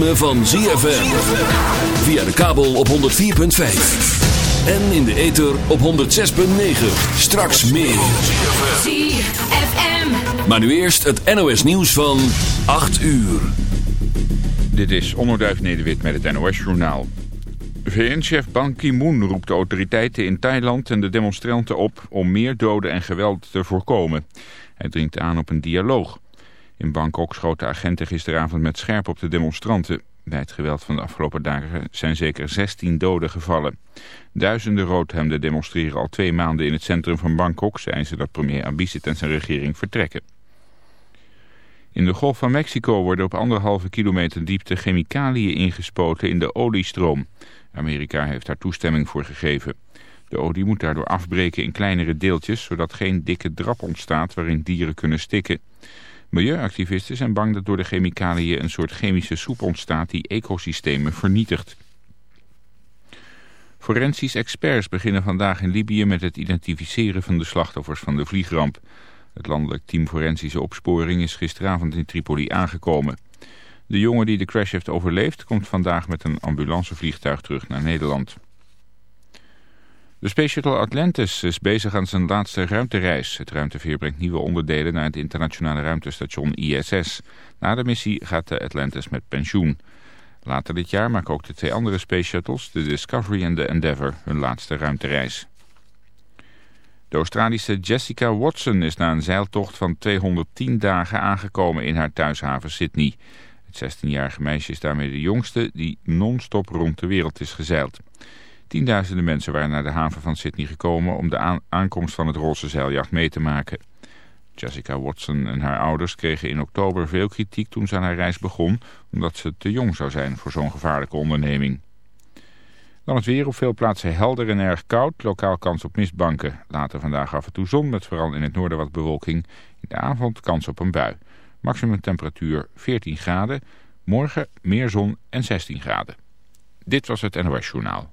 ritme van ZFM. Via de kabel op 104.5. En in de ether op 106.9. Straks meer. ZFM. Maar nu eerst het NOS nieuws van 8 uur. Dit is Onderduif Nederwit met het NOS-journaal. VN-chef Ban Ki-moon roept de autoriteiten in Thailand en de demonstranten op om meer doden en geweld te voorkomen. Hij dringt aan op een dialoog. In Bangkok schoten agenten gisteravond met scherp op de demonstranten. Bij het geweld van de afgelopen dagen zijn zeker 16 doden gevallen. Duizenden roodhemden demonstreren al twee maanden in het centrum van Bangkok. Zijn ze dat premier Abhisit en zijn regering vertrekken. In de Golf van Mexico worden op anderhalve kilometer diepte chemicaliën ingespoten in de oliestroom. Amerika heeft daar toestemming voor gegeven. De olie moet daardoor afbreken in kleinere deeltjes, zodat geen dikke drap ontstaat waarin dieren kunnen stikken. Milieuactivisten zijn bang dat door de chemicaliën een soort chemische soep ontstaat die ecosystemen vernietigt. Forensisch experts beginnen vandaag in Libië met het identificeren van de slachtoffers van de vliegramp. Het landelijk team Forensische Opsporing is gisteravond in Tripoli aangekomen. De jongen die de crash heeft overleefd komt vandaag met een ambulancevliegtuig terug naar Nederland. De Space Shuttle Atlantis is bezig aan zijn laatste ruimtereis. Het ruimteveer brengt nieuwe onderdelen naar het internationale ruimtestation ISS. Na de missie gaat de Atlantis met pensioen. Later dit jaar maken ook de twee andere Space Shuttles, de Discovery en de Endeavour, hun laatste ruimtereis. De Australische Jessica Watson is na een zeiltocht van 210 dagen aangekomen in haar thuishaven Sydney. Het 16-jarige meisje is daarmee de jongste die non-stop rond de wereld is gezeild. Tienduizenden mensen waren naar de haven van Sydney gekomen om de aankomst van het roze zeiljacht mee te maken. Jessica Watson en haar ouders kregen in oktober veel kritiek toen ze aan haar reis begon, omdat ze te jong zou zijn voor zo'n gevaarlijke onderneming. Dan het weer op veel plaatsen helder en erg koud, lokaal kans op mistbanken. Later vandaag af en toe zon met vooral in het noorden wat bewolking. In de avond kans op een bui. Maximum temperatuur 14 graden, morgen meer zon en 16 graden. Dit was het NOS Journaal.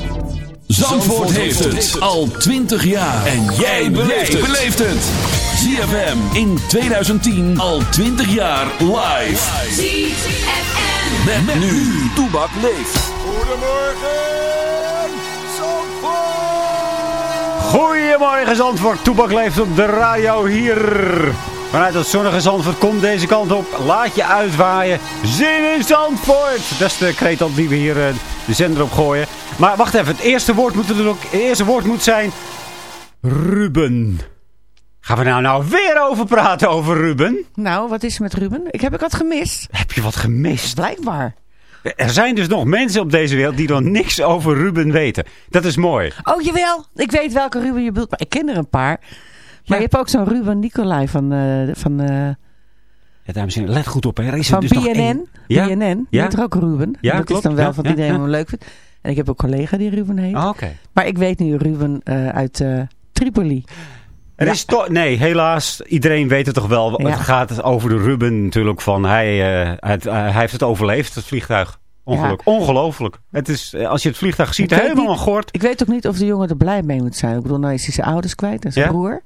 Zandvoort heeft het al 20 jaar. En jij beleeft het. ZFM in 2010 al 20 jaar live. ZFM. Met, met nu. Toebak leeft. Goedemorgen Zandvoort, Toebak leeft op de radio hier. Vanuit het zonnige Zandvoort komt deze kant op. Laat je uitwaaien. Zin in Zandvoort. Dat is de kreet die we hier eh, de zender op gooien. Maar wacht even, het eerste woord moet, er ook, het eerste woord moet zijn... Ruben. Gaan we nou nou weer over praten over Ruben? Nou, wat is er met Ruben? Ik heb ik wat gemist. Heb je wat gemist? Blijkbaar. Er zijn dus nog mensen op deze wereld die nog niks over Ruben weten. Dat is mooi. Oh, jawel. Ik weet welke Ruben je bedoelt, maar ik ken er een paar. Maar je hebt ook zo'n Ruben Nicolai van, eh, van, eh, Ja, dames en heren, let goed op. Hè. Er is er van dus nog BNN. één. Ja? BNN. Ja? heet er ook Ruben. Ja, dat klopt. is dan wel ja, iedereen hem leuk vindt. En ik heb een collega die Ruben heet. Oké. Maar ik weet nu Ruben eh, uit Tripoli. Er Ja. is toch, nee, helaas. Iedereen weet het toch wel. Ja. Het gaat over de Ruben natuurlijk. Van hij, het, hij heeft het overleefd, het vliegtuig. Ongeluk. Ongelooflijk. Het is, als je het vliegtuig ziet, Ik helemaal niet- gort. Ik weet ook niet of de jongen er blij mee moet zijn. Ik bedoel, nou is hij zijn ouders kwijt en zijn broer.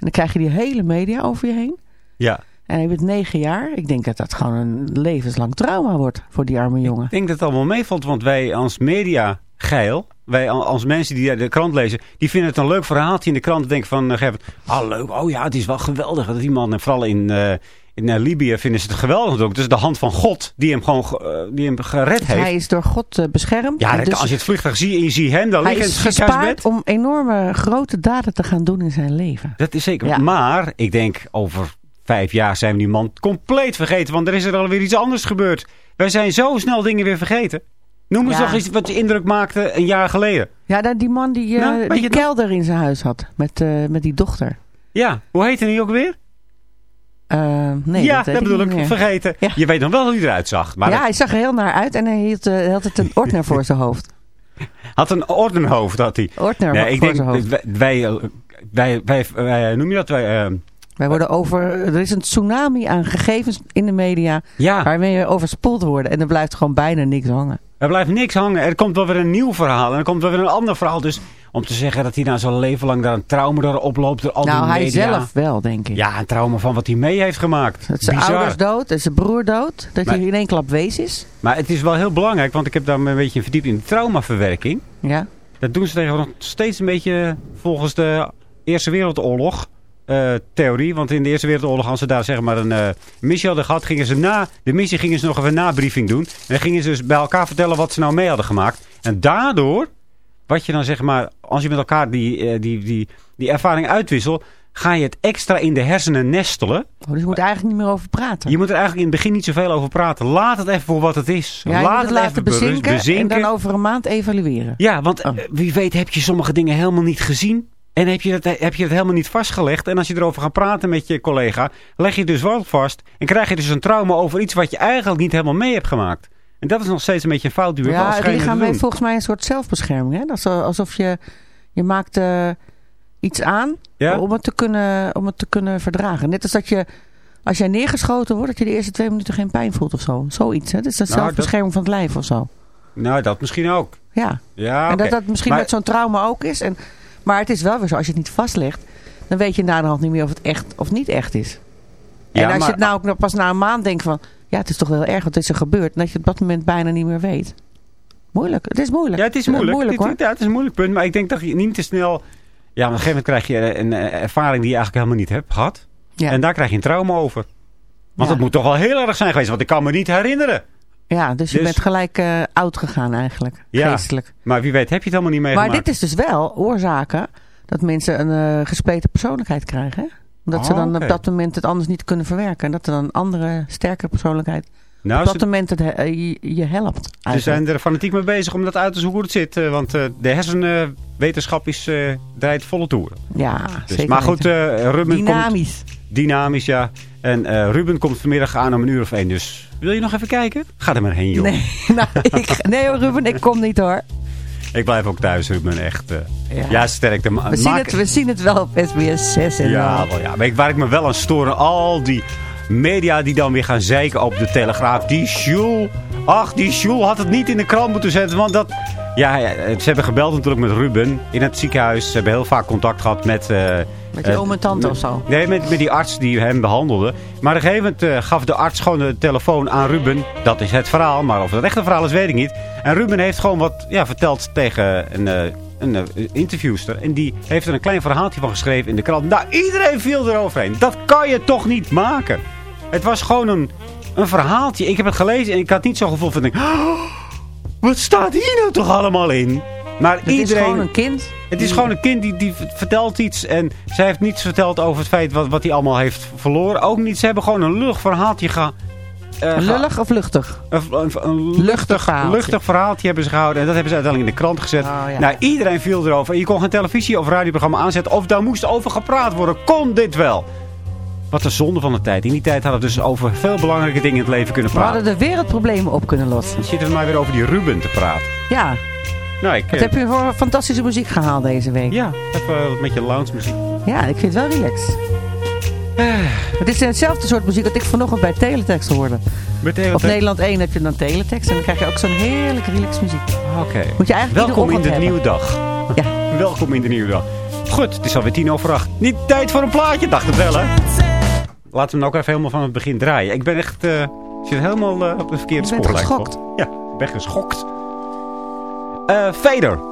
En dan krijg je die hele media over je heen. Ja. En hij bent negen jaar. Ik denk dat dat gewoon een levenslang trauma wordt voor die arme jongen. Ik denk dat het allemaal meevalt, want wij als media geil, wij al- als mensen die de krant lezen, die vinden het een leuk verhaaltje in de krant. Denken van, uh, ah leuk, oh ja, het is wel geweldig dat die man, en vooral in, eh, in eh, Libië vinden ze het geweldig ook. Het is de hand van God die hem gewoon ge- eh, die hem gered Dus heeft. hij is door God eh, beschermd. ja, dus als je het vliegtuig ziet en je ziet hem dan hij liggen in het gespaard om enorme grote daden te gaan doen in zijn leven. Dat is zeker. Ja. Maar ik denk over vijf jaar zijn we die man compleet vergeten. Want er is er alweer iets anders gebeurd. Wij zijn zo snel dingen weer vergeten. Noem eens Ja. nog iets wat je indruk maakte een jaar geleden. Ja, dat die man die, Nou, die kelder in zijn huis had. Met, met die dochter. Ja, hoe heette die ook weer? Eh, nee, ja, dat, dat bedoel ik. Vergeten. Ja. Je weet nog wel hoe hij eruit zag. Maar ja, dat hij zag er heel naar uit en hij hield, eh, had het een ordner voor zijn hoofd. had een ordenhoofd. Had hij. Ordner Nee, ik voor denk, zijn hoofd. wij, wij, eh, wij, wij, wij- noem je dat? Wij, eh, Wij worden over, er is een tsunami aan gegevens in de media ja, waarmee we overspoeld worden. En er blijft gewoon bijna niks hangen. Er blijft niks hangen. Er komt wel weer een nieuw verhaal. En er komt wel weer een ander verhaal. Dus om te zeggen dat hij nou zijn leven lang daar een trauma door oploopt. Door al nou, die hij media. zelf wel, denk ik. Ja, een trauma van wat hij mee heeft gemaakt. Dat zijn Bizar. ouders dood en zijn broer dood. Dat Maar- hij in één klap wees is. Maar het is wel heel belangrijk, want ik heb daar een beetje verdiept in de traumaverwerking. Ja. Dat doen ze tegenwoordig nog steeds een beetje volgens de Eerste Wereldoorlog eh, theorie. Want in de Eerste Wereldoorlog, als ze daar zeg maar een eh, missie hadden gehad, gingen ze na de missie gingen ze nog even een nabriefing doen. En dan gingen ze dus bij elkaar vertellen wat ze nou mee hadden gemaakt. En daardoor, wat je dan zeg maar, als je met elkaar die, eh, die, die, die ervaring uitwisselt, ga je het extra in de hersenen nestelen. Oh, dus je moet er eigenlijk niet meer over praten. Je moet er eigenlijk in het begin niet zoveel over praten. Laat het even voor wat het is. ja, Laat het laten even berust- bezinken, bezinken. en dan over een maand evalueren. Ja, want Oh. wie weet heb je sommige dingen helemaal niet gezien. En heb je, het, heb je het helemaal niet vastgelegd. En als je erover gaat praten met je collega, leg je dus wel vast. En krijg je dus een trauma over iets wat je eigenlijk niet helemaal mee hebt gemaakt. En dat is nog steeds een beetje een fout die we Ja, het lichaam heeft volgens mij een soort zelfbescherming. Hè? Dat is alsof je, je maakt eh, iets aan Ja? om, het te kunnen, om het te kunnen verdragen. Net als dat je, als jij neergeschoten wordt, dat je de eerste twee minuten geen pijn voelt of zo. Zoiets, hè? Dat is de Nou, zelfbescherming van het lijf of zo. Nou, dat misschien ook. Ja, Ja, en dat dat misschien Maar- met zo'n trauma ook is. En, maar het is wel weer zo, als je het niet vastlegt, dan weet je na de hand niet meer of het echt of niet echt is. Ja, en als maar- je het nou ook pas na een maand denkt van, ja, het is toch wel erg wat is er gebeurd. En dat je het op dat moment bijna niet meer weet. Moeilijk, het is moeilijk. Ja, het is moeilijk. moeilijk Het- hoor. ja, het is een moeilijk punt. Maar ik denk dat je niet te snel... Ja, op een gegeven moment krijg je een ervaring die je eigenlijk helemaal niet hebt gehad. Ja. En daar krijg je een trauma over. Want Ja. dat moet toch wel heel erg zijn geweest. Want ik kan me niet herinneren. Ja, dus je Dus- bent gelijk eh, oud gegaan eigenlijk. Ja. Geestelijk. Maar wie weet heb je het helemaal niet Maar meegemaakt. dit is dus wel oorzaken dat mensen een gespleten persoonlijkheid krijgen. Hè? Omdat ze Oh, dan op dat moment het anders niet kunnen verwerken. En dat er dan een andere, sterkere persoonlijkheid nou, op ze- dat moment het, he- eh, je, je helpt. Ze eigenlijk. zijn er fanatiek mee bezig om dat uit te zoeken hoe het zit. Want de hersenwetenschap is, draait volle toeren. Ja, Dus, zeker maar goed, Ruben komt... Dynamisch. Ja. En eh, Ruben komt vanmiddag aan om een uur of één. Dus wil je nog even kijken? Ga er maar heen, joh. Nee, nou, ik, nee hoor Ruben, ik kom niet hoor. Ik blijf ook thuis, Ruben. Echt. eh, Ja. ja. sterk. De ma- We zien, het, we zien het wel op SBS 6 en Ja, wel, ja. Maar ik, waar ik me wel aan storen, al die media die dan weer gaan zeiken op de Telegraaf. Die Sjoel, ach, die Sjoel had het niet in de krant moeten zetten. Want dat, ja, ja, ze hebben gebeld natuurlijk met Ruben in het ziekenhuis. Ze hebben heel vaak contact gehad met... eh, Met je eh, oom en tante of zo. Nee, met, met die arts die hem behandelde. Maar op een gegeven moment eh, gaf de arts gewoon de telefoon aan Ruben. Dat is het verhaal, maar of het echt een verhaal is, weet ik niet. En Ruben heeft gewoon wat ja, verteld tegen een, eh, een interviewster. En die heeft er een klein verhaaltje van geschreven in de krant. Nou, iedereen viel eroverheen. Dat kan je toch niet maken? Het was gewoon een, een verhaaltje. Ik heb het gelezen en ik had niet zo'n gevoel van... denk, "Oh, wat staat hier nou toch allemaal in? Maar Het is iedereen... gewoon een kind. Het is gewoon een kind die, die vertelt iets. En zij heeft niets verteld over het feit wat, wat hij allemaal heeft verloren. Ook niet. Ze hebben gewoon een lullig verhaaltje ge, eh, Lullig of luchtig? Een, een, een Luchtig luchtig, verhaaltje. luchtig verhaaltje hebben ze gehouden. En dat hebben ze uiteindelijk in de krant gezet. Oh, ja. Nou, iedereen viel erover. Je kon geen televisie of radioprogramma aanzetten. Of daar moest over gepraat worden. Kon dit wel? Wat een zonde van de tijd. In die tijd hadden we dus over veel belangrijke dingen in het leven kunnen We praten. hadden de wereldproblemen op kunnen lossen. Dan zitten we maar weer over die Ruben te praten. Ja, Nou, ik... Wat eh, heb je voor fantastische muziek gehaald deze week? Ja, even wat met je lounge muziek. Ja, ik vind het wel relaxed. Het is hetzelfde soort muziek dat ik vanochtend bij Teletext hoorde. De hele Op Nederland 1 heb je dan Teletext en dan krijg je ook zo'n heerlijk relaxed muziek. Oké. Moet je eigenlijk Welkom in de nieuwe dag. Ja. Welkom in de nieuwe dag. Goed, het is alweer tien over acht. Niet tijd voor een plaatje, dacht het wel, hè? Laten we hem ook even helemaal van het begin draaien. Ik ben echt... eh, ik zit helemaal eh, op de verkeerde spoor. lijkt het geschokt. Ja, ik ben geschokt. Eh Vader.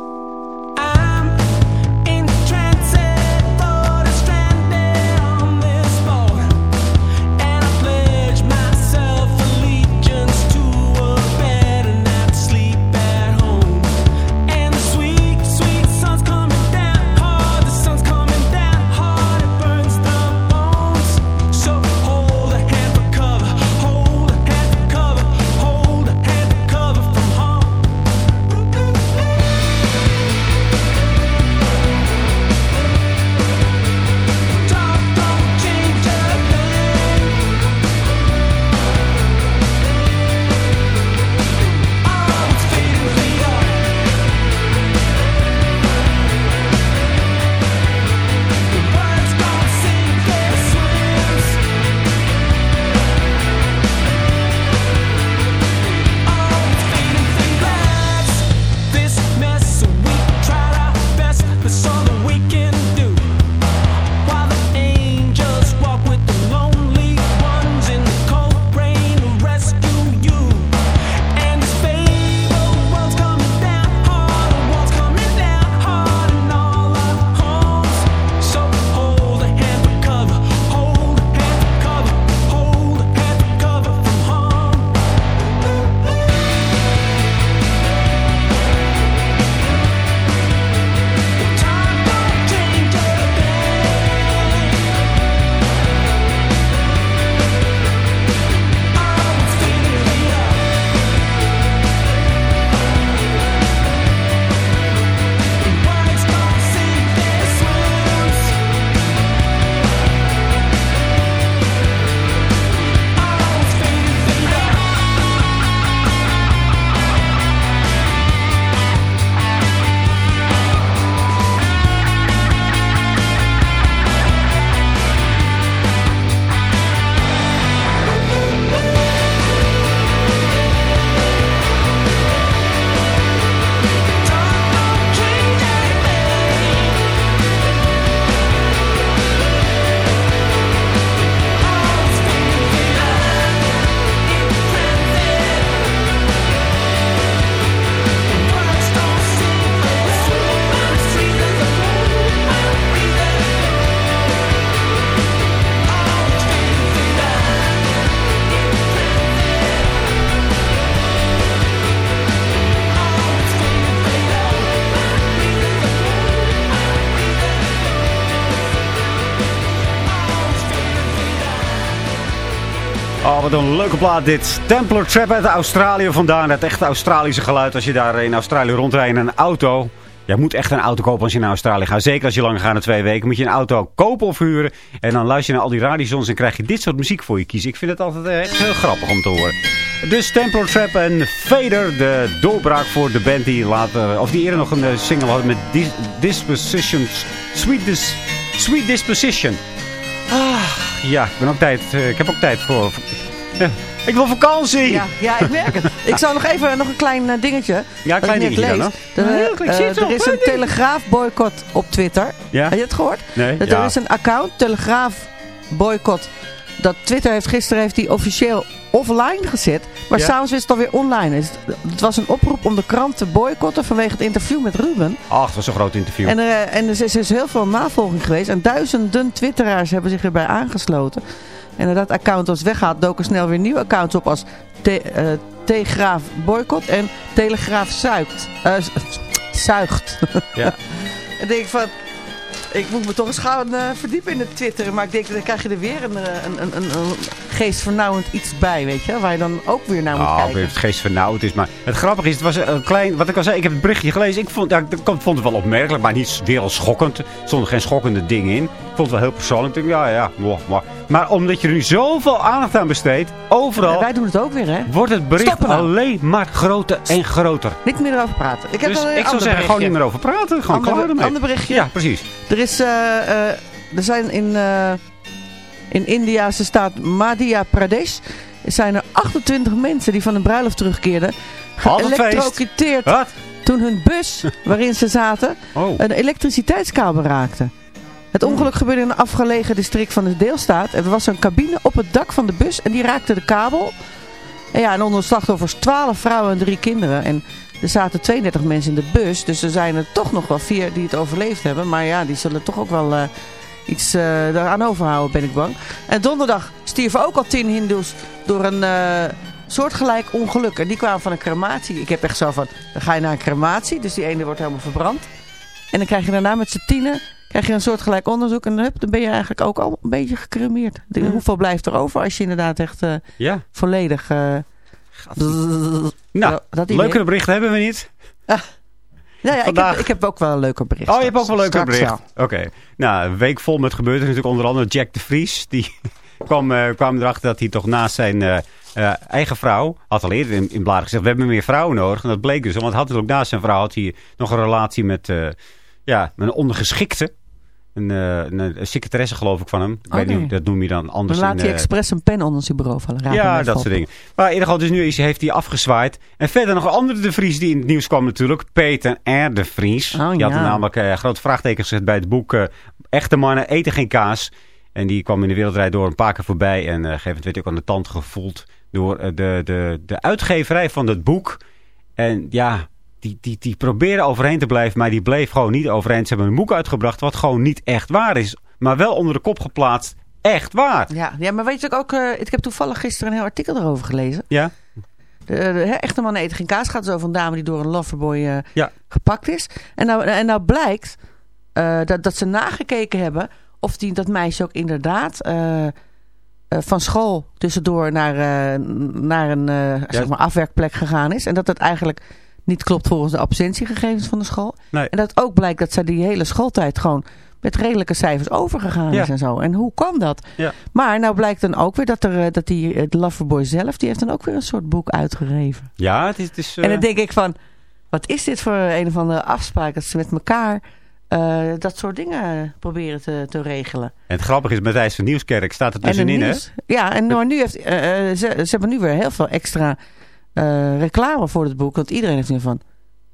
Wat een leuke plaat dit. Templar Trap uit Australië vandaan. Het echte Australische geluid als je daar in Australië rondrijdt in een auto. Je moet echt een auto kopen als je naar Australië gaat. Zeker als je langer gaat dan twee weken. Moet je een auto kopen of huren. En dan luister je naar al die radiostations en krijg je dit soort muziek voor je kiezen. Ik vind het altijd eh, echt heel grappig om te horen. Dus Templar Trap en Vader. De doorbraak voor de band die later... Of die eerder nog een eh, single had met Dis- Dispositions. Sweet, Dis- Sweet Disposition. Ah, ja, ik, ben ook tijd, eh, ik heb ook tijd voor... Ja, ik wil vakantie! Ja, ja, ik merk het. Ik zal nog even nog een klein eh, dingetje. Ja, een wat klein dingetje dan, lees. hè? Er, Een eh, er is een telegraaf boycott op Twitter. Ja? Heb je het gehoord? Nee? Dat Ja. Er is een account, telegraaf boycott. Dat Twitter heeft gisteren heeft die officieel offline gezet. Maar Ja. s'avonds is het alweer online. Het was een oproep om de krant te boycotten vanwege het interview met Ruben. Ach, het was een groot interview. En, er, en er is, er is heel veel navolging geweest. En duizenden twitteraars hebben zich erbij aangesloten. En nadat dat account was weggehaald, doken snel weer nieuwe accounts op als te, eh, Telegraaf boycott en Telegraaf zuigt. Eh, zuigt. Ja. en denk ik van, ik moet me toch eens gaan eh, verdiepen in het twitteren. Maar ik denk, dan krijg je er weer een, een, een, een, geestvernauwend iets bij, weet je. Waar je dan ook weer naar moet Oh, kijken. het geest vernauwd is. Maar het grappige is, het was een klein... Wat ik al zei, ik heb het berichtje gelezen. Ik vond, ja, ik vond het wel opmerkelijk, maar niet wereldschokkend. Er stonden geen schokkende dingen in. Ik vond het wel heel persoonlijk. Ik ja, ja, maar. Maar omdat je er nu zoveel aandacht aan besteedt, overal... Wij doen het ook weer, hè. Wordt het bericht nou. alleen maar groter en groter. Niet meer erover praten. Ik heb Dus ik zou zeggen, gewoon niet meer over praten. Gewoon Ander- klaar ermee. ander berichtje. Ja, precies. Er, is, eh, eh, er zijn in, eh in Indiase staat Madhya Pradesh... zijn er 28 mensen die van een bruiloft terugkeerden... Wat? toen hun bus waarin ze zaten... Oh. een elektriciteitskabel raakte. Het ongeluk gebeurde in een afgelegen district van de deelstaat. Er was een cabine op het dak van de bus en die raakte de kabel. En ja, en onder de slachtoffers 12 vrouwen en drie kinderen. En er zaten 32 mensen in de bus. Dus er zijn er toch nog wel vier die het overleefd hebben. Maar ja, die zullen toch ook wel eh, iets eh eraan overhouden, ben ik bang. En donderdag stierven ook al 10 hindoes door een eh, soortgelijk ongeluk. En die kwamen van een crematie. Ik heb echt zo van, dan ga je naar een crematie. Dus die ene wordt helemaal verbrand. En dan krijg je daarna met z'n tienen krijg je een soortgelijk onderzoek. En hup, dan ben je eigenlijk ook al een beetje gecremeerd. De- Hoeveel blijft er over als je inderdaad echt eh, Ja. volledig... eh, Nou, dat leukere berichten hebben we niet. Ja, ja, ik, Vandaag- heb, ik heb ook wel een leuker bericht. Oh, je hebt ook wel een leuke bericht. Oké. Nou, een week vol met gebeurtenissen. Natuurlijk onder andere Jack de Vries. Die kwam, eh, kwam erachter dat hij toch naast zijn eigen vrouw... had al eerder in, in bladen gezegd... we hebben meer vrouwen nodig. En dat bleek dus. Want hij had natuurlijk naast zijn vrouw... had hij nog een relatie met, ja, met een ondergeschikte. Een, eh, een, een secretaresse geloof ik van hem. Ik weet Oké. niet, hoe- dat noem je dan Dan anders. laat in, hij eh, expres een pen onder zijn bureau vallen. Ja, dat soort dingen. Maar in ieder geval, dus nu is, heeft hij afgezwaaid. En verder nog een andere de Vries die in het nieuws kwam natuurlijk. Peter R. de Vries. Oh, die had er namelijk eh grote vraagtekens gezet bij het boek Echte mannen eten geen kaas. En die kwam in de wereldrijd door een paar keer voorbij. En een gegeven werd ook aan de tand gevoeld door de, de, de uitgeverij van het boek. En ja, die, die, die probeerde overheen te blijven, maar die bleef gewoon niet overheen. Ze hebben een boek uitgebracht wat gewoon niet echt waar is. Maar wel onder de kop geplaatst. Echt waar. Ja, ja, maar weet je ook, eh, ik heb toevallig gisteren een heel artikel erover gelezen. Ja? De, echte mannen eten geen kaas. gaat zo over een dame die door een loverboy eh, Ja. gepakt is. En nou, en nou blijkt eh, dat, dat ze nagekeken hebben of die, dat meisje ook inderdaad van school tussendoor naar, naar een zeg maar afwerkplek gegaan is. En dat dat eigenlijk niet klopt volgens de absentiegegevens van de school. Nee. En dat ook blijkt dat zij die hele schooltijd gewoon met redelijke cijfers overgegaan Ja. is en zo. En hoe kwam dat? Ja. Maar nou blijkt dan ook weer dat, er, eh, dat die, eh, de Loverboy zelf, die heeft dan ook weer een soort boek uitgegeven. Ja, het is... Het is eh, En dan denk ik van, wat is dit voor een of andere afspraak dat ze met elkaar eh, dat soort dingen proberen te, te regelen. En het grappige is, Matthijs van Nieuwskerk staat er tussenin, hè? Ja, en maar nu heeft, eh, eh, ze, ze hebben nu weer heel veel extra eh, reclame voor het boek. Want iedereen heeft nu van,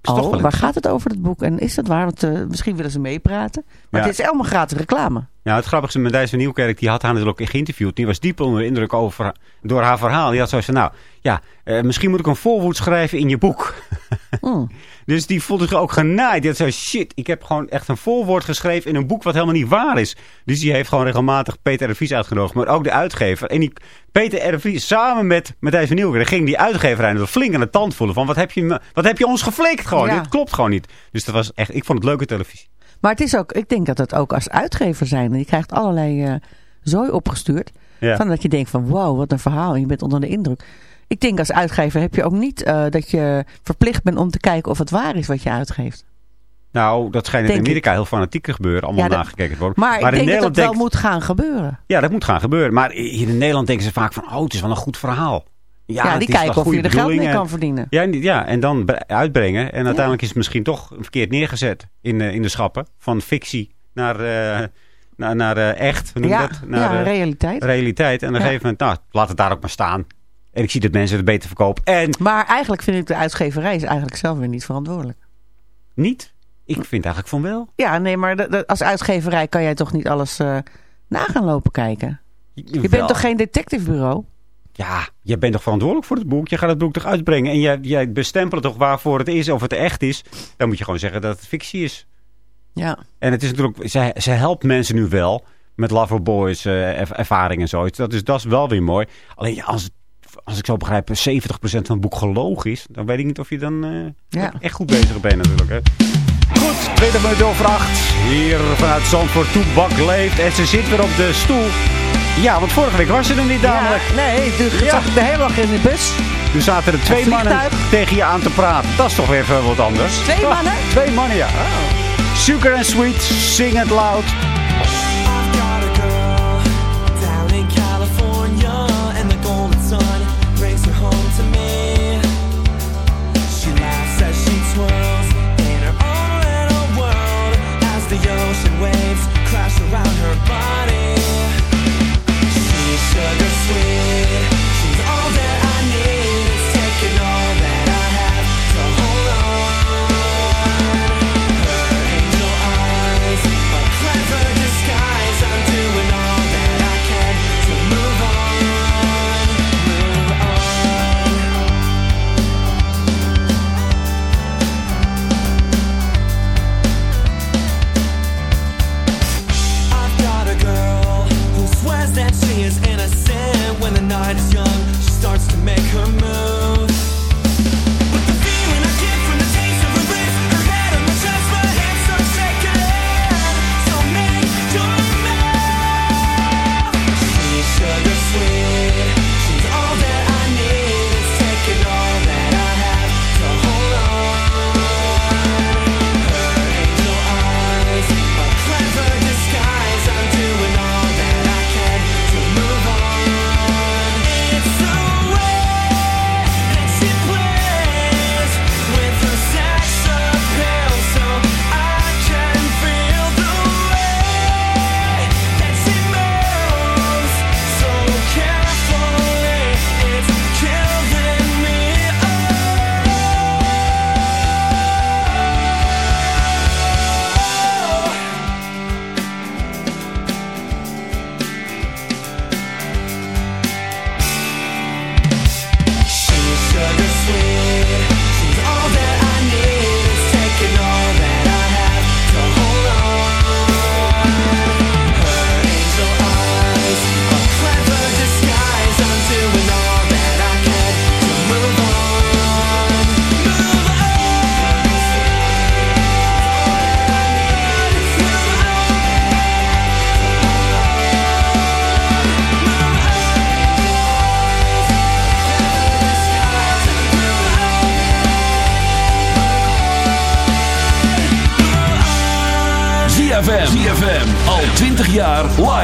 oh, waar gaat het over het boek? En is dat waar? Want eh, misschien willen ze meepraten. Maar Ja. het is allemaal gratis reclame. Ja, het grappige is, Matthijs van Nieuwkerk, die had haar natuurlijk ook geïnterviewd. Die was diep onder de indruk over, door haar verhaal. Die had zoiets van, nou, ja, eh, misschien moet ik een voorwoord schrijven in je boek. Hmm. Dus die voelde zich ook genaaid. Die had zo, shit, ik heb gewoon echt een voorwoord geschreven in een boek wat helemaal niet waar is. Dus die heeft gewoon regelmatig Peter R. Vries uitgenodigd, maar ook de uitgever. En die Peter R. Vries samen met Matthijs van Nieuwkerk ging die uitgeverij natuurlijk flink aan de tand voelen. Van, wat heb je, wat heb je ons geflikt gewoon? Ja. Dit klopt gewoon niet. Dus dat was echt, ik vond het leuke televisie. Maar het is ook, ik denk dat het ook als uitgever zijn. Je krijgt allerlei eh zooi opgestuurd. Ja. Van dat je denkt van wow, wat een verhaal. En je bent onder de indruk. Ik denk als uitgever heb je ook niet eh, dat je verplicht bent om te kijken of het waar is wat je uitgeeft. Nou, dat schijnt in Amerika heel fanatiek te gebeuren. Allemaal Ja, dat- nagekeken te worden. Maar, ik in denk dat Nederland het wel denkt- moet gaan gebeuren. Ja, dat moet gaan gebeuren. Maar hier in Nederland denken ze vaak van... Oh, het is wel een goed verhaal. Ja, die kijken of je er geld mee kan verdienen. Ja, en- ja, en dan bre- uitbrengen. En uiteindelijk is het misschien toch verkeerd neergezet in, eh, in de schappen. Van fictie naar, eh, naar, naar eh, echt. Hoe noem je Ja, dat? Naar ja realiteit. realiteit. En op een gegeven moment, nou, laat het daar ook maar staan. En ik zie dat mensen het beter verkopen. En Maar eigenlijk vind ik de uitgeverij is eigenlijk zelf weer niet verantwoordelijk. niet. Ik vind eigenlijk van wel. Ja, nee, maar als uitgeverij kan jij toch niet alles na gaan lopen kijken? Je bent toch geen detectivebureau? Ja, jij bent toch verantwoordelijk voor het boek? Je gaat het boek toch uitbrengen? En jij, jij bestempelt toch waarvoor het is, of het echt is? Dan moet je gewoon zeggen dat het fictie is. Ja. En het is natuurlijk, zij, zij helpt mensen nu wel met Loverboys eh erv- ervaring en zoiets. Dat is, dat is wel weer mooi. Alleen ja, als, als ik zo begrijp, 70% van het boek gelogen is, dan weet ik niet of je dan eh, Ja. echt goed bezig bent natuurlijk. Hè. Goed, 20 minuten over 8. Hier vanuit Zandvoort Toebak leeft. En ze zit weer op de stoel Ja, want vorige week was ze er niet namelijk. Ja, nee, toen Ja. zat ik de hele dag in de bus. Toen zaten er twee mannen tegen je aan te praten. Dat is toch weer even wat anders. Twee mannen? Twee mannen, ja. Sugar and Sweet, Sing It Loud.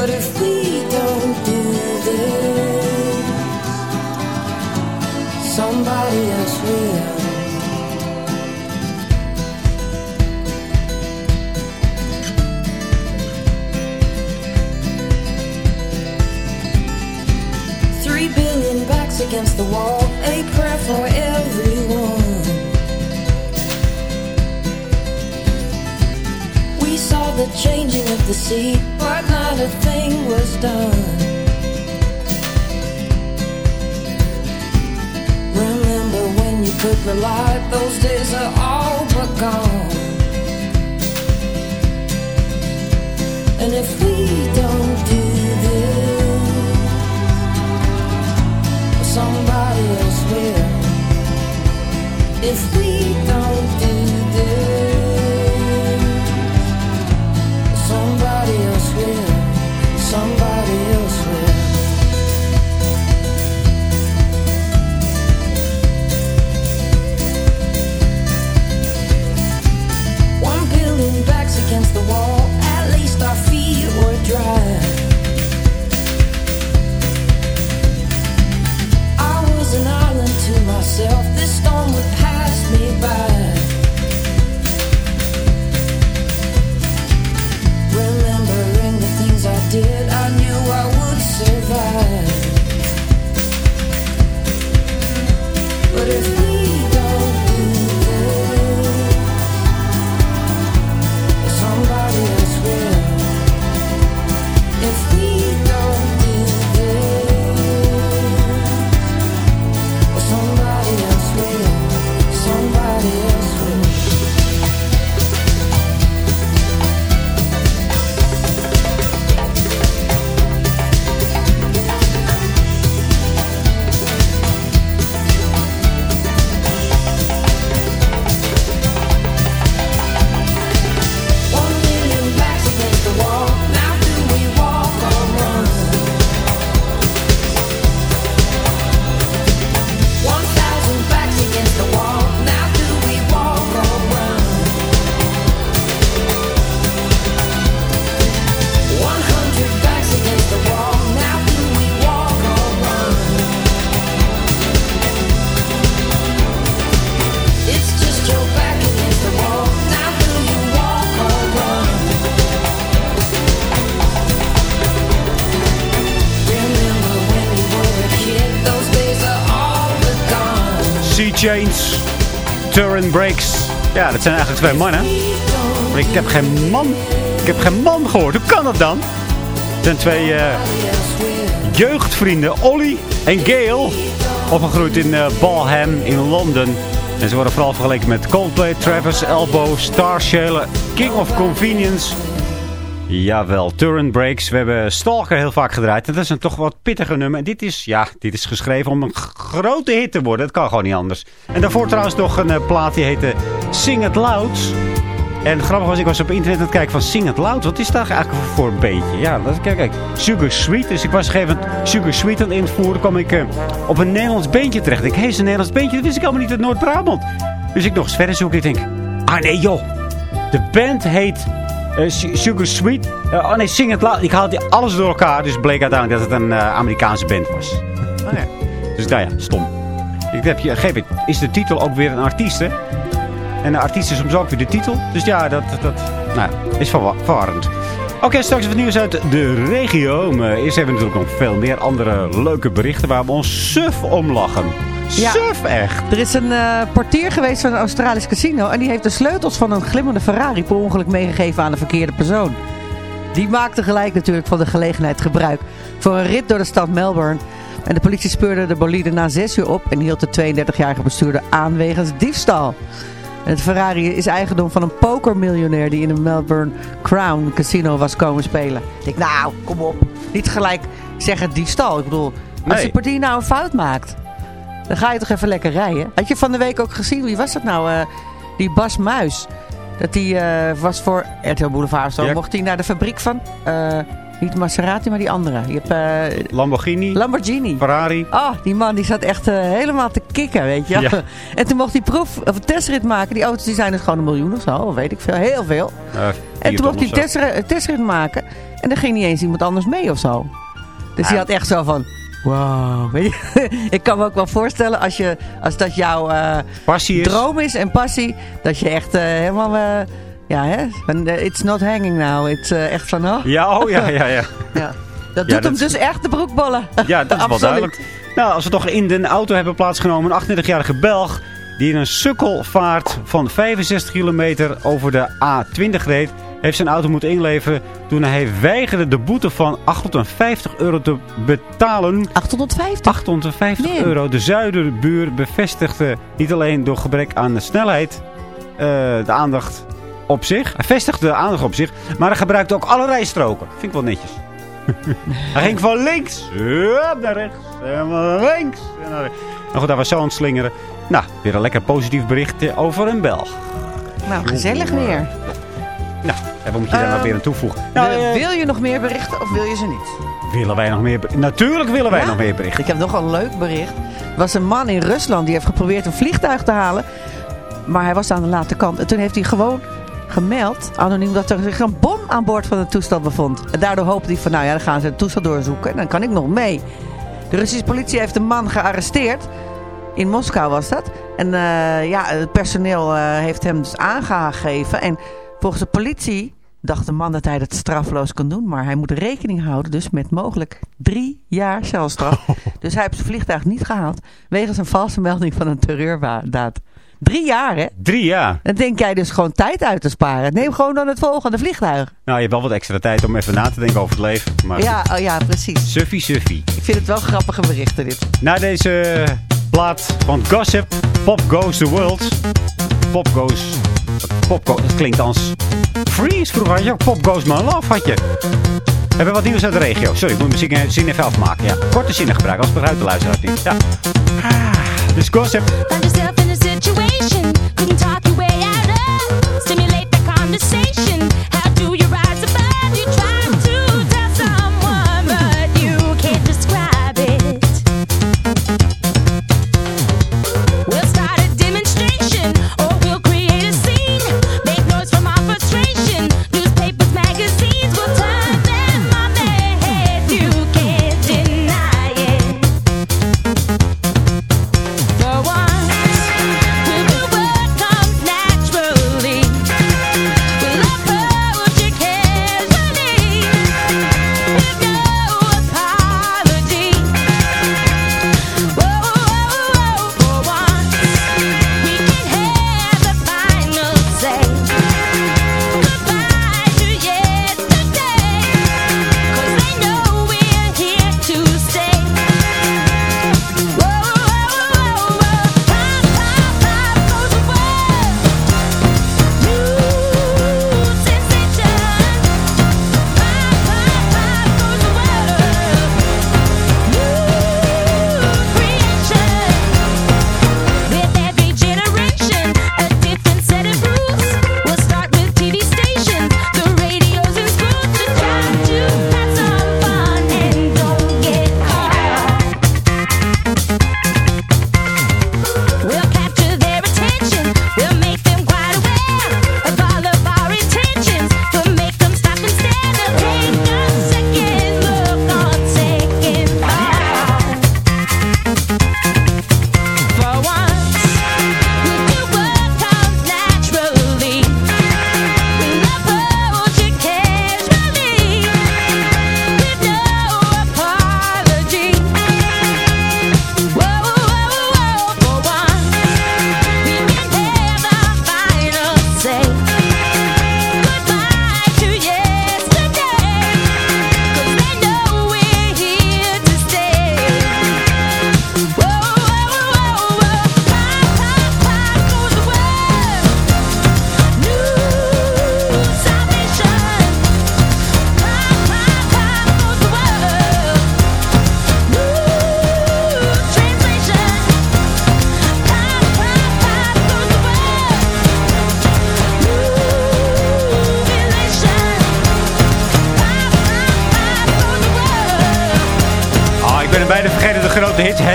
But if we don't do this, somebody else will. Three billion backs against the wall, a prayer for everyone. We saw the changing of the sea, not a thing was done. Remember when you could rely, those days are all but gone. And if we don't do this, somebody else will. If we don't do this, against the wall, at least our feet were dry. I was an island to myself, this storm would pass me by. Remembering the things I did, I knew I would survive. But if Dat zijn eigenlijk twee mannen. Maar ik heb geen man, ik heb geen man gehoord. Hoe kan dat dan? Het zijn twee eh, jeugdvrienden, Ollie en Gail. Opgegroeid in eh, Balham in Londen. En ze worden vooral vergeleken met Coldplay, Travis, Elbow, Star Shale, King of Convenience. Jawel, Turn Breaks. We hebben Stalker heel vaak gedraaid. En dat is een toch wat pittiger nummer. En dit is, ja, dit is geschreven om een grote hit te worden. Dat kan gewoon niet anders. En daarvoor trouwens nog een eh, plaat die heette Sing It Loud. En grappig was, ik was op internet aan het kijken van Sing It Loud. Wat is dat eigenlijk voor een beentje? Ja, dat, kijk, kijk. Sugar Sweet. Dus ik was gegeven Sugar Sweet aan het invoeren. kwam ik eh, op een Nederlands beentje terecht. Ik, hé, is een Nederlands beentje. Dat wist ik helemaal niet uit Noord-Brabant. Dus ik nog eens verder zoeken. Ik denk, ah nee joh. De band heet eh, Su- Sugar Sweet. Eh, oh nee, Sing It Loud. Ik haalde alles door elkaar. Dus bleek uiteindelijk dat het een Amerikaanse band was. Oh ja. Dus nou ja, stom. Ik heb je, geef het, is de titel ook weer een artiest, hè? En de artiest is soms ook weer de titel. Dus ja, dat, dat nou, is verwa- verwarrend. Oké, straks wat nieuws uit de regio. Maar eerst hebben we natuurlijk nog veel meer andere leuke berichten waar we ons suf om lachen. Ja. Suf echt. Er is een eh, portier geweest van een Australisch casino. En die heeft de sleutels van een glimmende Ferrari per ongeluk meegegeven aan de verkeerde persoon. Die maakte gelijk natuurlijk van de gelegenheid gebruik voor een rit door de stad Melbourne. En de politie speurde de bolide na zes uur op en hield de 32-jarige bestuurder aan wegens diefstal. En het Ferrari is eigendom van een pokermiljonair die in een Melbourne Crown casino was komen spelen. Ik denk, nou, kom op. Niet gelijk zeggen diefstal. Ik bedoel, als Nee. die partij nou een fout maakt, dan ga je toch even lekker rijden. Had je van de week ook gezien, wie was dat nou? eh, die Bas Muis. Dat die eh, was voor RTL Boulevard zo. Ja. Mocht hij naar de fabriek van, eh, niet Maserati, maar die andere. Je hebt eh, Lamborghini, Lamborghini. Ferrari. Oh, die man die zat echt eh, helemaal te kicken, weet je. Ja. En toen mocht hij proef, of een testrit maken. Die auto's die zijn dus gewoon een miljoen of zo, weet ik veel. Heel veel. En toen mocht hij een testrit, testrit maken. En dan ging niet eens iemand anders mee of zo. Dus die had echt zo van... Wow, weet je. ik kan me ook wel voorstellen als, je, als dat jouw eh, Passie is. droom is en passie. Dat je echt helemaal... ja, hè? Eh, it's not hanging now. It's eh, echt van... Oh, Ja, oh ja, ja, ja. ja. Dat Ja, doet dat hem is- dus echt de broekbollen. Ja, dat is wel duidelijk. Nou, als we toch in de auto hebben plaatsgenomen, een 38-jarige Belg die in een sukkelvaart van 65 kilometer over de A20 reed, heeft zijn auto moeten inleveren toen hij weigerde de boete van 850 euro te betalen. 850. 850 Nee. euro. De zuiderbuur bevestigde niet alleen door gebrek aan de snelheid eh, de aandacht op zich. Hij vestigde de aandacht op zich, maar hij gebruikte ook alle rijstroken. Vind ik wel netjes. hij ging van links hup, naar rechts en van links en naar rechts. Nou goed, hij was zo aan het slingeren. Nou, weer een lekker positief berichtje over een Belg. Nou, gezellig weer. Nou, en wat moet je daar nou Ehm, weer aan toevoegen? Nou, wil, eh, wil je nog meer berichten of wil je ze niet? willen wij nog meer? Natuurlijk willen wij Ja? nog meer berichten. Ik heb nog een leuk bericht. Er was een man in Rusland die heeft geprobeerd een vliegtuig te halen. Maar hij was aan de late kant. En toen heeft hij gewoon gemeld, anoniem, dat er zich een bom aan boord van het toestel bevond. En daardoor hoopte hij van, nou ja, dan gaan ze het toestel doorzoeken. En dan kan ik nog mee. De Russische politie heeft een man gearresteerd. In Moskou was dat. En eh, ja, het personeel eh, heeft hem dus aangegeven. En volgens de politie dacht de man dat hij dat straffeloos kon doen. Maar hij moet rekening houden dus met mogelijk drie jaar celstraf. Dus hij heeft zijn vliegtuig niet gehaald. Wegens een valse melding van een terreurdaad. Drie jaar, hè? Drie jaar. Dan denk jij dus gewoon tijd uit te sparen. Neem gewoon dan het volgende vliegtuig. Nou, je hebt wel wat extra tijd om even na te denken over het leven. Maar Ja, oh ja, precies. suffie, suffie. Ik vind het wel grappige berichten, dit. Na deze plaat van Gossip, Pop Goes the World. Pop Goes... Pop Goes... Dat klinkt als... Freeze, vroeger had je ook Pop Goes My Love, had je. We hebben wat nieuws uit de regio. Sorry, ik moet mijn zin, zin even afmaken. Ja, korte zinnen gebruiken, als begrijpt de luisteraar niet. Ja. Ah, Dus Gossip. situation. Couldn't talk you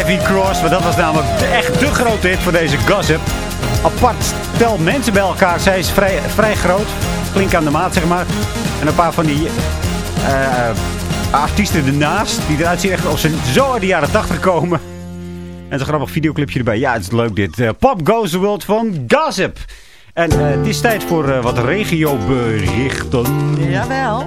Heavy Cross. Maar dat was namelijk echt de grote hit voor deze gossip. Apart stel mensen bij elkaar. Zij is vrij, vrij groot. Flink aan de maat, zeg maar. En een paar van die eh, artiesten ernaast. Die eruit zien echt of ze zo uit de jaren 80 komen. En zo'n grappig videoclipje erbij. Ja, het is leuk dit. Eh, Pop Goes the World van Gossip. En eh, het is tijd voor wat regioberichten. Jawel.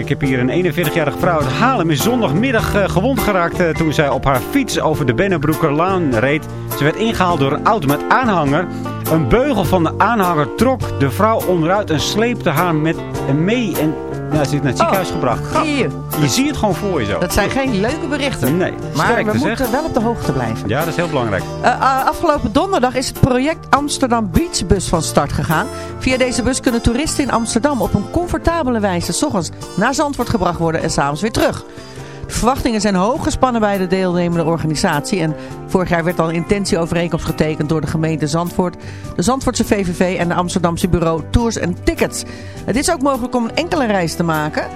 Ik heb hier een 41-jarige vrouw uit Haarlem is zondagmiddag eh, gewond geraakt eh, toen zij op haar fiets over de Bennebroekerlaan reed. Ze werd ingehaald door een auto met aanhanger. Een beugel van de aanhanger trok de vrouw onderuit en sleepte haar met eh, mee. En nou, ze is naar het ziekenhuis gebracht. Je. Je ziet het gewoon voor je zo. Dat zijn geen leuke berichten. Nee, Maar we te moeten wel op de hoogte blijven. Ja, dat is heel belangrijk. Uh, uh, afgelopen donderdag is het project Amsterdam Beachbus van start gegaan. Via deze bus kunnen toeristen in Amsterdam op een comfortabele wijze... s ochtends naar Zandvoort gebracht worden en s'avonds weer terug. Verwachtingen zijn hoog gespannen bij de deelnemende organisatie. En vorig jaar werd al een intentieovereenkomst getekend door de gemeente Zandvoort, de Zandvoortse VVV en de Amsterdamse bureau Tours en Tickets. Het is ook mogelijk om een enkele reis te maken.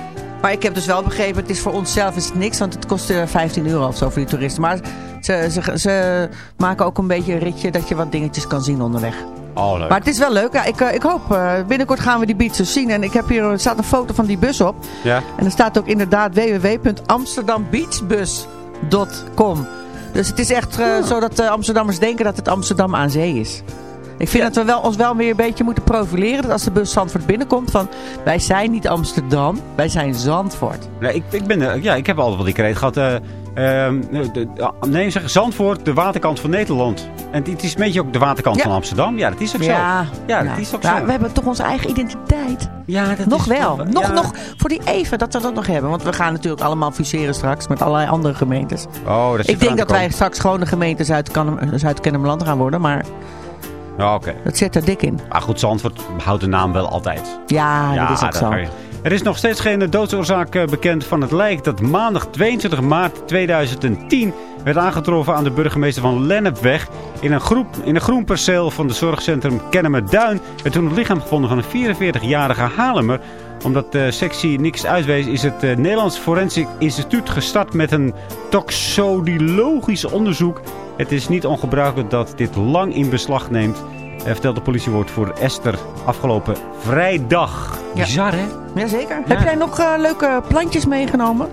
Maar ik heb dus wel begrepen, het is voor onszelf is het niks, want het kost eh, 15 euro of zo voor die toeristen. Maar ze, ze, ze maken ook een beetje een ritje dat je wat dingetjes kan zien onderweg. Oh, leuk. Maar het is wel leuk. Ja, ik, eh, ik hoop, eh, binnenkort gaan we die beach dus zien. En ik heb hier, er staat een foto van die bus op. Ja? En er staat ook inderdaad www.amsterdambeachbus.com. Dus het is echt eh, zo dat de Amsterdammers denken dat het Amsterdam aan zee is. Ik vind dat we wel, ons wel weer een beetje moeten profileren. Dat als de bus Zandvoort binnenkomt van... Wij zijn niet Amsterdam, wij zijn Zandvoort. Nee, ik, ik, ben, ja, ik heb altijd wel die kreet gehad. De, de- nee, zeg Zandvoort, de waterkant van Nederland. En het is een beetje ook de waterkant Ja. van Amsterdam. Ja, dat is ook zo. Ja, dat nou, is ook nou, zo. We hebben toch onze eigen identiteit. Ja, dat Nog is wel. toch- Nog, ja. nog voor die even dat we dat nog hebben. Want we gaan natuurlijk allemaal fuseren straks met allerlei andere gemeentes. Oh, dat Ik denk dat wij straks gewoon de gemeente Zuid-Kennemerland gaan worden. Maar Ja, oké. dat zit er dik in. Maar goed, Zandvoort houdt de naam wel altijd. Ja, dat is ook dat zo. Er is nog steeds geen doodsoorzaak eh, bekend van het lijk dat maandag 22 maart 2010 werd aangetroffen aan de burgemeester van Lennepweg. In een, groep, in een groen perceel van de zorgcentrum Kennemerduin werd toen het lichaam gevonden van een 44-jarige Haarlemmer. Omdat de sectie niks uitwees is het eh, Nederlands Forensic Instituut gestart met een toxodologisch onderzoek. Het is niet ongebruikelijk dat dit lang in beslag neemt. Vertelt de politiewoordvoerder Esther afgelopen vrijdag. Ja. Bizar, hè? Jazeker. Heb jij nog eh, leuke plantjes meegenomen?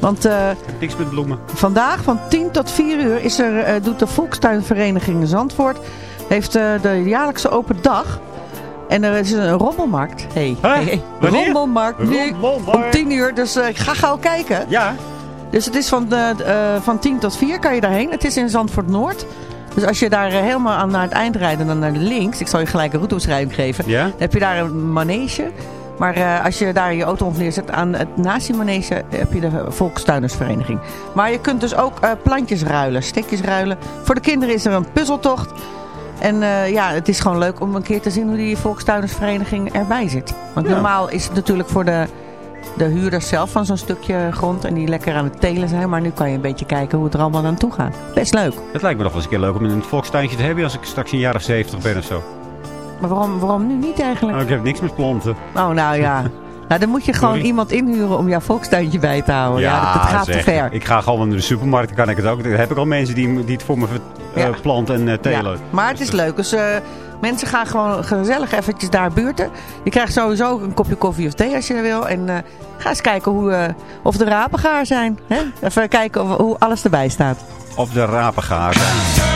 Want eh, Niks met bloemen. vandaag van 10 tot 4 uur is er, eh, doet de Volkstuinvereniging Zandvoort... heeft eh, de jaarlijkse open dag... En er is een rommelmarkt. Hey. Rommelmarkt. Nu Rommelmarkt. om 10 uur. Dus eh, ga gauw kijken. Ja. Dus het is van, van 10 tot 4 kan je daarheen. Het is in Zandvoort Noord. Dus als je daar eh, helemaal aan naar het eind rijdt en dan naar links. Ik zal je gelijk een routebeschrijving geven. Ja? Dan heb je daar een manege. Maar eh, als je daar je auto op neerzet, aan het, naast die manege heb je de Volkstuinersvereniging. Maar je kunt dus ook eh, plantjes ruilen, stekjes ruilen. Voor de kinderen is er een puzzeltocht. En eh, ja, het is gewoon leuk om een keer te zien hoe die Volkstuinersvereniging erbij zit. Want Ja. normaal is het natuurlijk voor de, de huurders zelf van zo'n stukje grond. En die lekker aan het telen zijn. Maar nu kan je een beetje kijken hoe het er allemaal aan toe gaat. Best leuk. Het lijkt me nog wel eens een keer leuk om een volkstuintje te hebben als ik straks een jaar of 70 ben of zo. Maar waarom, waarom nu niet eigenlijk? Oh, ik heb niks met planten. Oh, nou ja. Nou, dan moet je gewoon Sorry? iemand inhuren om jouw volkstuintje bij te houden. Ja, dat, dat gaat zeg. te ver. Ik ga gewoon naar de supermarkt, dan kan ik het ook. Dan heb ik al mensen die, die het voor me eh, Ja. planten en eh, telen. Ja, maar het is leuk. Dus eh, mensen gaan gewoon gezellig eventjes daar buurten. Je krijgt sowieso een kopje koffie of thee als je wil. En eh, ga eens kijken hoe, eh, of de rapen gaar zijn. Hè? Even kijken hoe alles erbij staat. Of de rapengaar zijn.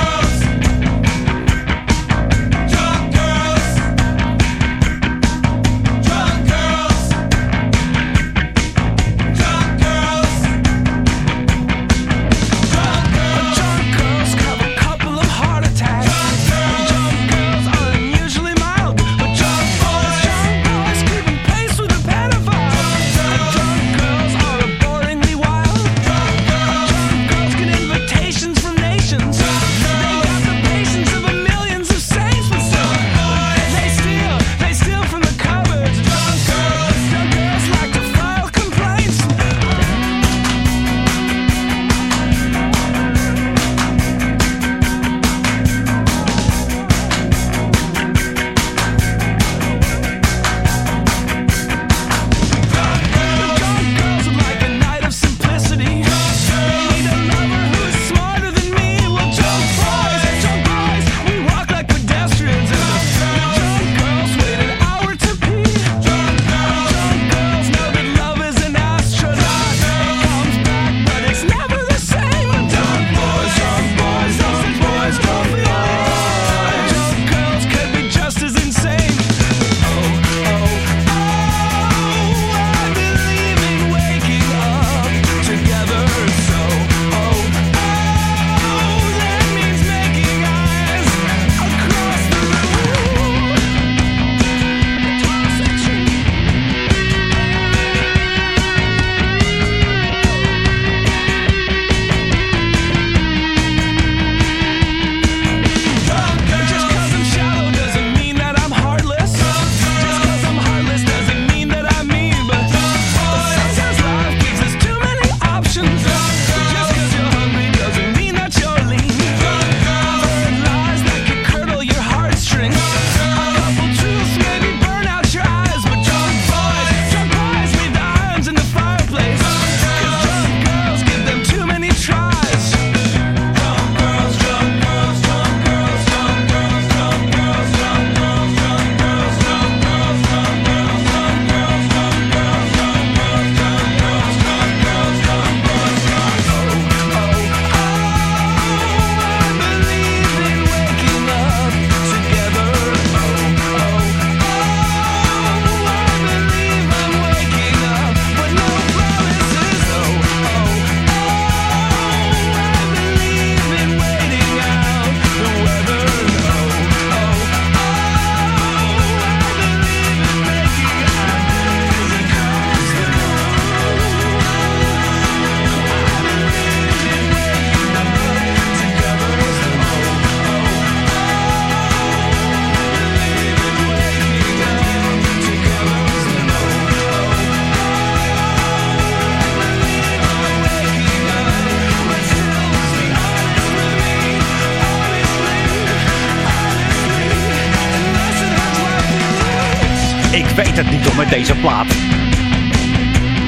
Weet het niet hoor met deze plaat.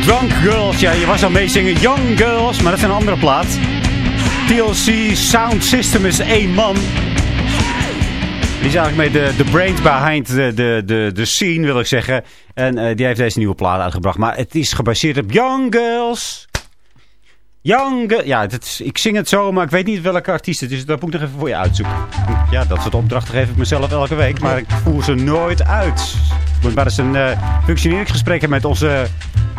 Drunk Girls, ja, je was al meezingen Young Girls, maar dat is een andere plaat. TLC Sound System is één man. Die is eigenlijk mee de, de brains behind de, de, de, de scene, wil ik zeggen. En eh, die heeft deze nieuwe plaat uitgebracht. Maar het is gebaseerd op Young Girls. Young. Ja, is, ik zing het zo, maar ik weet niet welke artiest het is. Dat moet ik nog even voor je uitzoeken. Ja, dat soort opdrachten geef ik mezelf elke week. Maar ik voer ze nooit uit. Ik moet maar eens een uh, functioneringsgesprek hebben met onze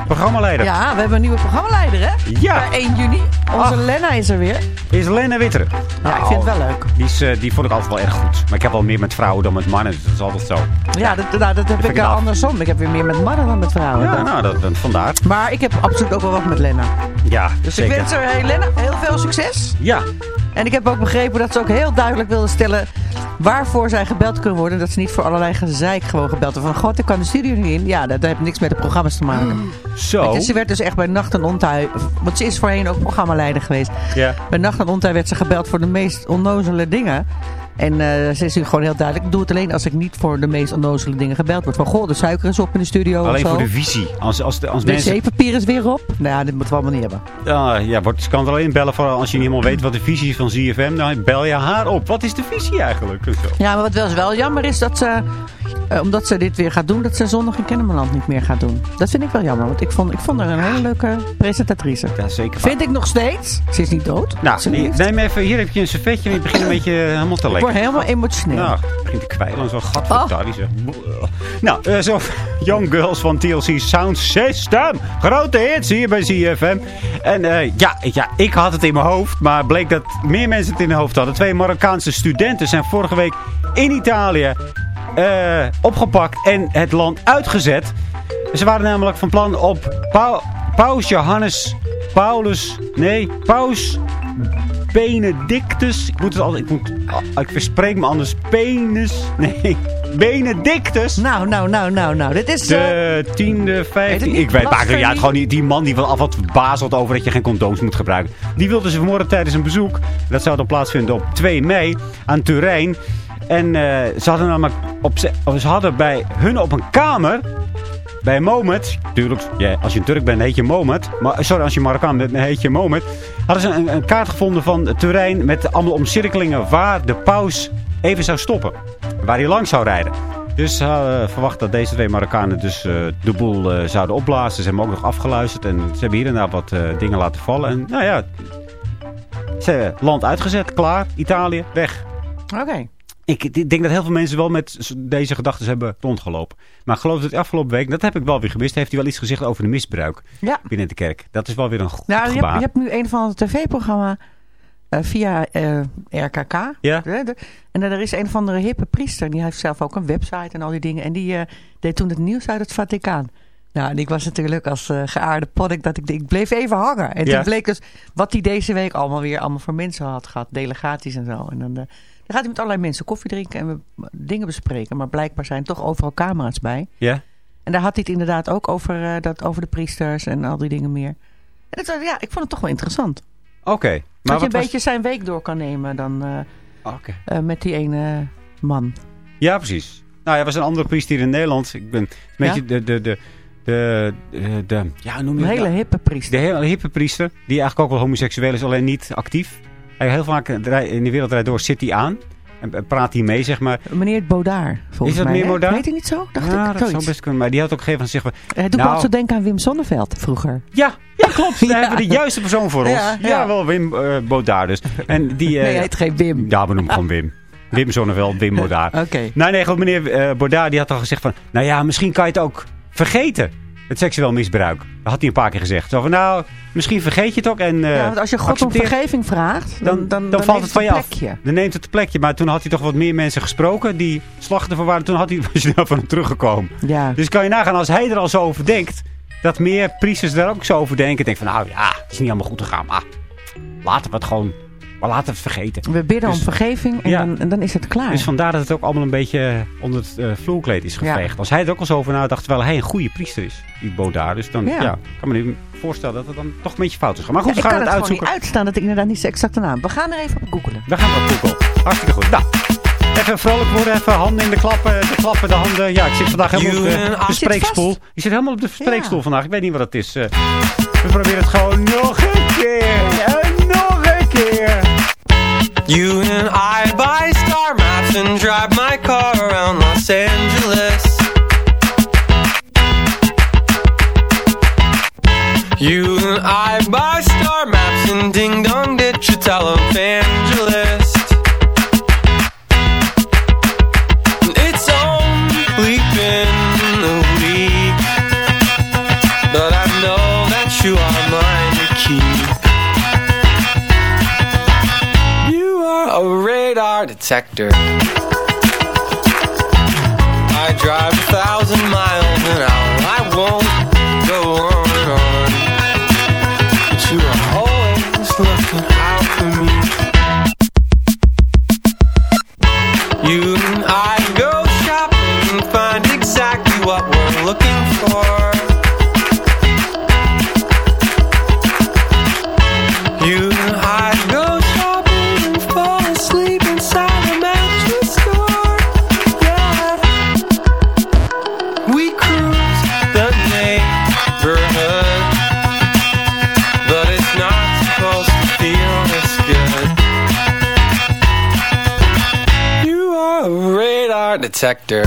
programmaleider. Ja, we hebben een nieuwe programmaleider, hè? Ja. Per 1 juni. Onze Ach. Lena is er weer. Is Lena Witteren. Ja, ik vind het wel leuk. Die, is, eh, die vond ik altijd wel erg goed. Maar ik heb al meer met vrouwen dan met mannen. Dus dat is altijd zo. Ja, dat, nou, dat heb ik andersom. Ik heb weer meer met mannen dan met vrouwen. Ja, nou, dat, vandaar. Maar ik heb absoluut ook wel wat met Lena. Ja, Dus zeker. ik wens haar, hey Lena, heel veel succes. Ja, En ik heb ook begrepen dat ze ook heel duidelijk wilde stellen waarvoor zij gebeld kunnen worden. Dat ze niet voor allerlei gezeik gewoon gebeld worden. Van, god, ik kan de studio niet in. Ja, dat, dat heeft niks met de programma's te maken. zo. Dus ze werd dus echt bij Nacht en Ontij, want ze is voorheen ook programmaleider geweest. Ja. Bij Nacht en Ontij werd ze gebeld voor de meest onnozele dingen. En eh, ze is nu gewoon heel duidelijk. Ik doe het alleen als ik niet voor de meest onnozele dingen gebeld word. Van, goh, de suiker is op in de studio Alleen of zo. voor de visie. Als, als, de, als mensen... wc-papier is weer op. Nou ja, dit moeten we allemaal niet hebben. Ah, ja, wordt, ze kan het alleen bellen voor als je niet helemaal weet wat de visie is van ZFM. Dan bel je haar op. Wat is de visie eigenlijk? Ja, maar wat wel, wel jammer is dat ze, eh, omdat ze dit weer gaat doen, dat ze zondag in Kennemerland niet meer gaat doen. Dat vind ik wel jammer, want ik vond, ik vond haar een hele leuke presentatrice. Ja, zeker. Vind ik nog steeds. Ze is niet dood. Nou, neem even. Hier heb je een servetje en je begint een beetje eh, helemaal te lekker. Word helemaal emotioneel. Nou, begint te kwijlen. Zo'n gat voor Oh. Nou, eh, zo Young Girls van TLC Sound System. Grote hits hier bij ZFM. En eh, ja, ik- ja, ik had het in mijn hoofd. Maar bleek dat meer mensen het in hun hoofd hadden. Twee Marokkaanse studenten zijn vorige week in Italië eh, opgepakt en het land uitgezet. Ze waren namelijk van plan op Pau- Paus Johannes Paulus... Nee, Paus Benedictus. Ik moet het altijd... Ik, moet, ah, ik verspreek me anders. Penis... Nee, Benedictus. Nou, nou, nou, nou, nou. Dit is... De tiende, vijfde... het niet? Ik weet ja, Blasfemie? gewoon die, die man die wel af wat verbazelt over dat je geen condooms moet gebruiken. Die wilde ze vanmorgen tijdens een bezoek. Dat zou dan plaatsvinden op 2 mei aan Turijn. En eh, ze hadden namelijk op, ze hadden bij hun op een kamer bij Mohammed, natuurlijk, ja, als je een Turk bent, heet je Mohammed. Maar, sorry, als je Marokkaan bent, heet je Mohammed. Hadden ze een, kaart gevonden van het terrein met allemaal omcirkelingen waar de paus even zou stoppen. Waar hij langs zou rijden. Dus hadden verwacht dat deze twee Marokkanen dus eh, de boel eh, zouden opblazen. Ze hebben ook nog afgeluisterd en ze hebben hier en daar wat dingen laten vallen. En nou ja, ze land uitgezet, klaar, Italië, weg. Oké. Ik denk dat heel veel mensen wel met deze gedachten hebben rondgelopen. Maar ik geloof dat de afgelopen week, dat heb ik wel weer gemist, heeft hij wel iets gezegd over de misbruik Ja. binnen de kerk. Dat is wel weer een goed Nou, je hebt, je hebt nu een van het tv-programma eh, via eh, RKK. Ja. En er is een van de hippe priester. Die heeft zelf ook een website en al die dingen. En die eh, deed toen het nieuws uit het Vaticaan. Nou, en ik was natuurlijk als geaarde poddik dat ik, ik bleef even hangen. En Ja. toen bleek dus wat hij deze week allemaal weer allemaal voor mensen had gehad. Delegaties en zo. En dan, eh, dan gaat hij met allerlei mensen koffie drinken en we dingen bespreken. Maar blijkbaar zijn toch overal camera's bij. Ja? En daar had hij het inderdaad ook over, eh, dat, over de priesters en al die dingen meer. En het, was- ja, ik vond het toch wel interessant. Oké. Maar dat je een was- beetje zijn week door kan nemen dan eh, Oké. eh, met die ene man. Ja, precies. Nou ja, was een andere priester hier in Nederland. Ik ben een beetje de, de, de, de, de, de- ja, noem je Een hele nou? hippe priester. De hele hippe priester, die eigenlijk ook wel homoseksueel is, alleen niet actief. Hij heel vaak in de wereld door zit hij aan en praat hij mee, zeg maar. Meneer Baudard, volgens Is dat mij. meneer? Baudard? Weet hij niet zo? Dacht ja, ik, dat zou best kunnen. Maar die had ook gegeven van zich. Hij doet me Nou- altijd zo denken aan Wim Sonneveld vroeger. Ja, ja klopt. Daar Ja. hebben we de juiste persoon voor ons. Ja, wel Wim eh Baudard dus. En die, eh, nee, hij heet geen Wim. Ja, we noemen hem gewoon Wim. Wim Zonneveld, Wim Baudard. Oké. Nou nee, goed, meneer eh Baudard die had al gezegd van... Nou ja, misschien kan je het ook vergeten. Het seksueel misbruik. Dat had hij een paar keer gezegd. Zo van, nou, misschien vergeet je het ook en eh, ja, want als je God om vergeving vraagt, dan, dan, dan, valt het van je af. Dan neemt het een plekje. Maar toen had hij toch wat meer mensen gesproken die slachtoffer waren. Toen had hij daar van hem teruggekomen. Ja. Dus kan je nagaan, als hij er al zo over denkt... dat meer priesters daar ook zo over denken. Denk van, nou ja, het is niet allemaal goed gegaan. Maar laten we het gewoon... Maar laten we het vergeten. We bidden Dus- om vergeving en, Ja. dan, en dan is het klaar. Dus vandaar dat het ook allemaal een beetje onder het eh, vloerkleed is geveegd. Als hij er ook al zo over nadacht, terwijl hij een goede priester is, die Baudard. Dus dan Ja. ja. kan me niet voorstellen dat het dan toch een beetje fout is. gegaan. Maar goed, Ja, we ik gaan kan het het gewoon uitzoeken. niet uitstaan dat ik inderdaad niet de exacte naam. We gaan er even op googelen. We gaan het op Google. Hartstikke goed. Nou, Even vrolijk worden, even handen in de klappen, de klappen, de handen. Ja, ik zit vandaag helemaal op de, Zit spreekstoel. Je zit helemaal op de spreekstoel vandaag. Ik weet niet wat het is. eh. we proberen het gewoon nog een keer. En nog een keer. You and I buy star maps and drive my car around Los Angeles. You and I buy star maps and ding dong ditch a televangelist. Detector. I drive a thousand miles an hour. I won't detector.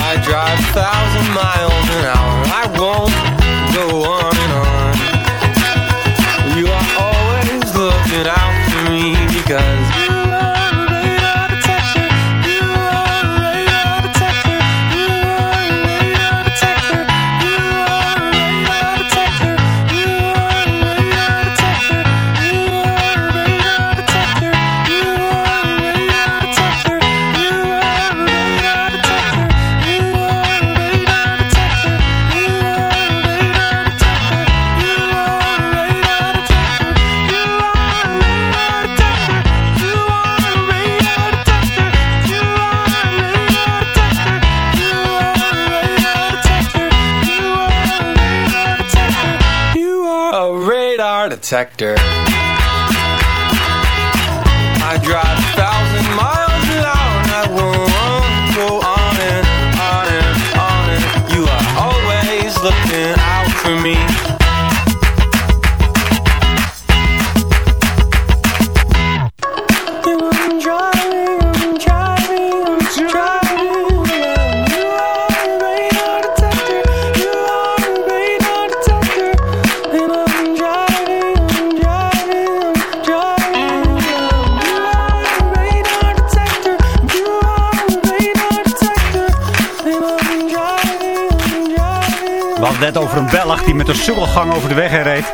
I drive a thousand miles an hour. I won't go on and on. Detector. I drive. Die met een sukkelgang over de weg heen reed.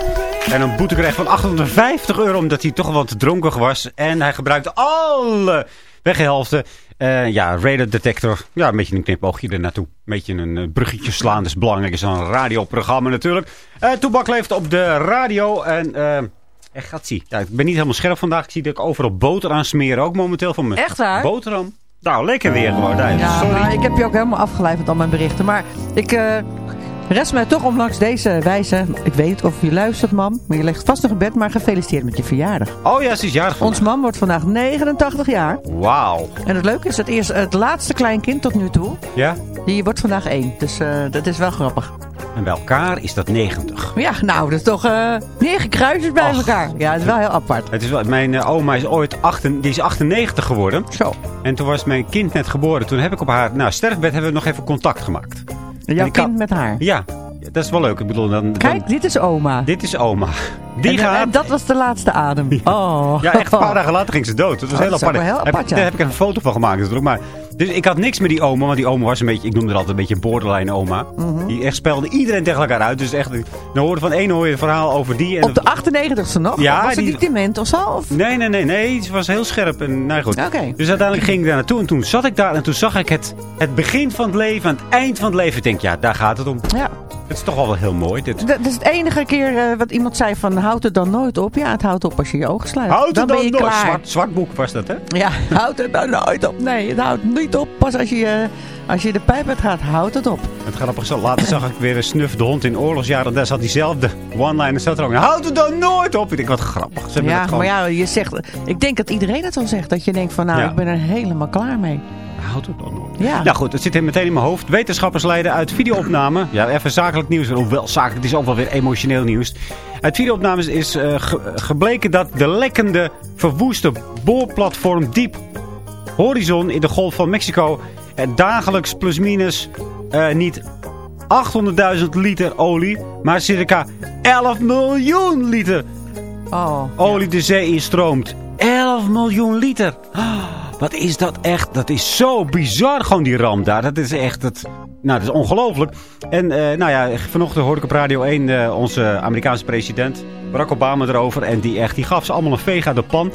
En een boete kreeg van 850 euro omdat hij toch wat te dronken was. En hij gebruikte alle weghelften. Eh ja, radar detector. Ja, een beetje een knipoogje er naartoe. Een beetje een eh, bruggetje slaan. Dat is belangrijk. is een radioprogramma natuurlijk. Eh Toebak leeft op de radio. En eh echt gaat zie. Ja, ik ben niet helemaal scherp vandaag. Ik zie dat ik overal boter aan smeren. Ook momenteel van mijn Echt waar? boterham. Nou, lekker weer gewoon. Nee, Ja, sorry. ik heb je ook helemaal afgeleid met al mijn berichten. Maar ik eh, rest mij toch om langs deze wijze... Ik weet niet of je luistert, mam. Maar je ligt vast nog in bed. Maar gefeliciteerd met je verjaardag. Oh ja, ze is jarig Ons mam wordt vandaag 89 jaar. Wauw. En het leuke is, het, eerst, het laatste kleinkind tot nu toe... Ja? Die wordt vandaag één. Dus eh, dat is wel grappig. En bij elkaar is dat 90. Ja, nou, dat is toch eh negen kruisjes bij Och. elkaar. Ja, dat is wel heel apart. Het is wel, mijn eh, oma is ooit achten, die is 98 geworden. Zo. En toen was mijn kind net geboren. Toen heb ik op haar nou, sterfbed hebben we nog even contact gemaakt. En jouw kan- kind met haar. Ja, dat is wel leuk. Ik bedoel, dan, dan- Kijk, dit is oma. dit is oma. Die en, gaat... en dat was de laatste adem. Oh. Ja, echt een paar dagen later ging ze dood. Dat was Oh, heel dat apart. Heb- ja. Daar heb ik een foto van gemaakt natuurlijk. Maar, dus ik had niks met die oma. Want die oma was een beetje, ik noemde haar altijd een beetje borderline oma. Mhm. Die echt spelde iedereen tegen elkaar uit. Dus echt, dan hoorde van één hoor je een verhaal over die. En Op de 98ste nog? Ja, was het die- niet dement of zo? Of? Nee, nee, nee, nee. Ze was heel scherp. En, nou goed. Dus uiteindelijk ging ik daar naartoe. En toen zat ik daar. En toen zag ik het, het begin van het leven. Aan het eind van het leven. Ik denk, ja, daar gaat het om. Ja. Het is toch wel wel heel mooi. Dit. Dat is het enige keer eh, wat iemand zei van houd het dan nooit op. Ja, het houdt op als je je ogen sluit. Houd dan het ben je dan nooit. klaar. Zwart, zwart boek was dat, hè? Ja, houd het dan nooit op. Nee, het houdt niet op. Pas als je, eh, als je de pijp uit gaat, houdt het op. Het grappig zo. Later zag ik weer een snuf de hond in oorlogsjaren. Daar zat diezelfde one-liner. Zat er ook. Houd het dan nooit op. Ik denk, wat grappig. Ze Ja, gewoon- maar ja, je zegt, ik denk dat iedereen het zo zegt. Dat je denkt van nou, Ja. ik ben er helemaal klaar mee. Houd het dan nooit. Ja. Nou goed, het zit hier meteen in mijn hoofd. Wetenschappers leiden uit videoopname. Ja, even zakelijk nieuws. Hoewel zakelijk, het is ook wel weer emotioneel nieuws. Uit videoopnames is eh, ge- gebleken dat de lekkende, verwoeste boorplatform Deep Horizon in de Golf van Mexico eh, dagelijks plusminus eh niet 800.000 liter olie, maar circa 11 miljoen liter Oh, olie de zee instroomt. 11 miljoen liter. Ah, Wat is dat echt? Dat is zo bizar, gewoon die ramp daar. Dat is echt, dat, nou, dat is ongelooflijk. En eh, nou ja, vanochtend hoorde ik op Radio 1 eh, onze Amerikaanse president, Barack Obama, erover. En die, echt, die gaf ze allemaal een veeg uit de pan.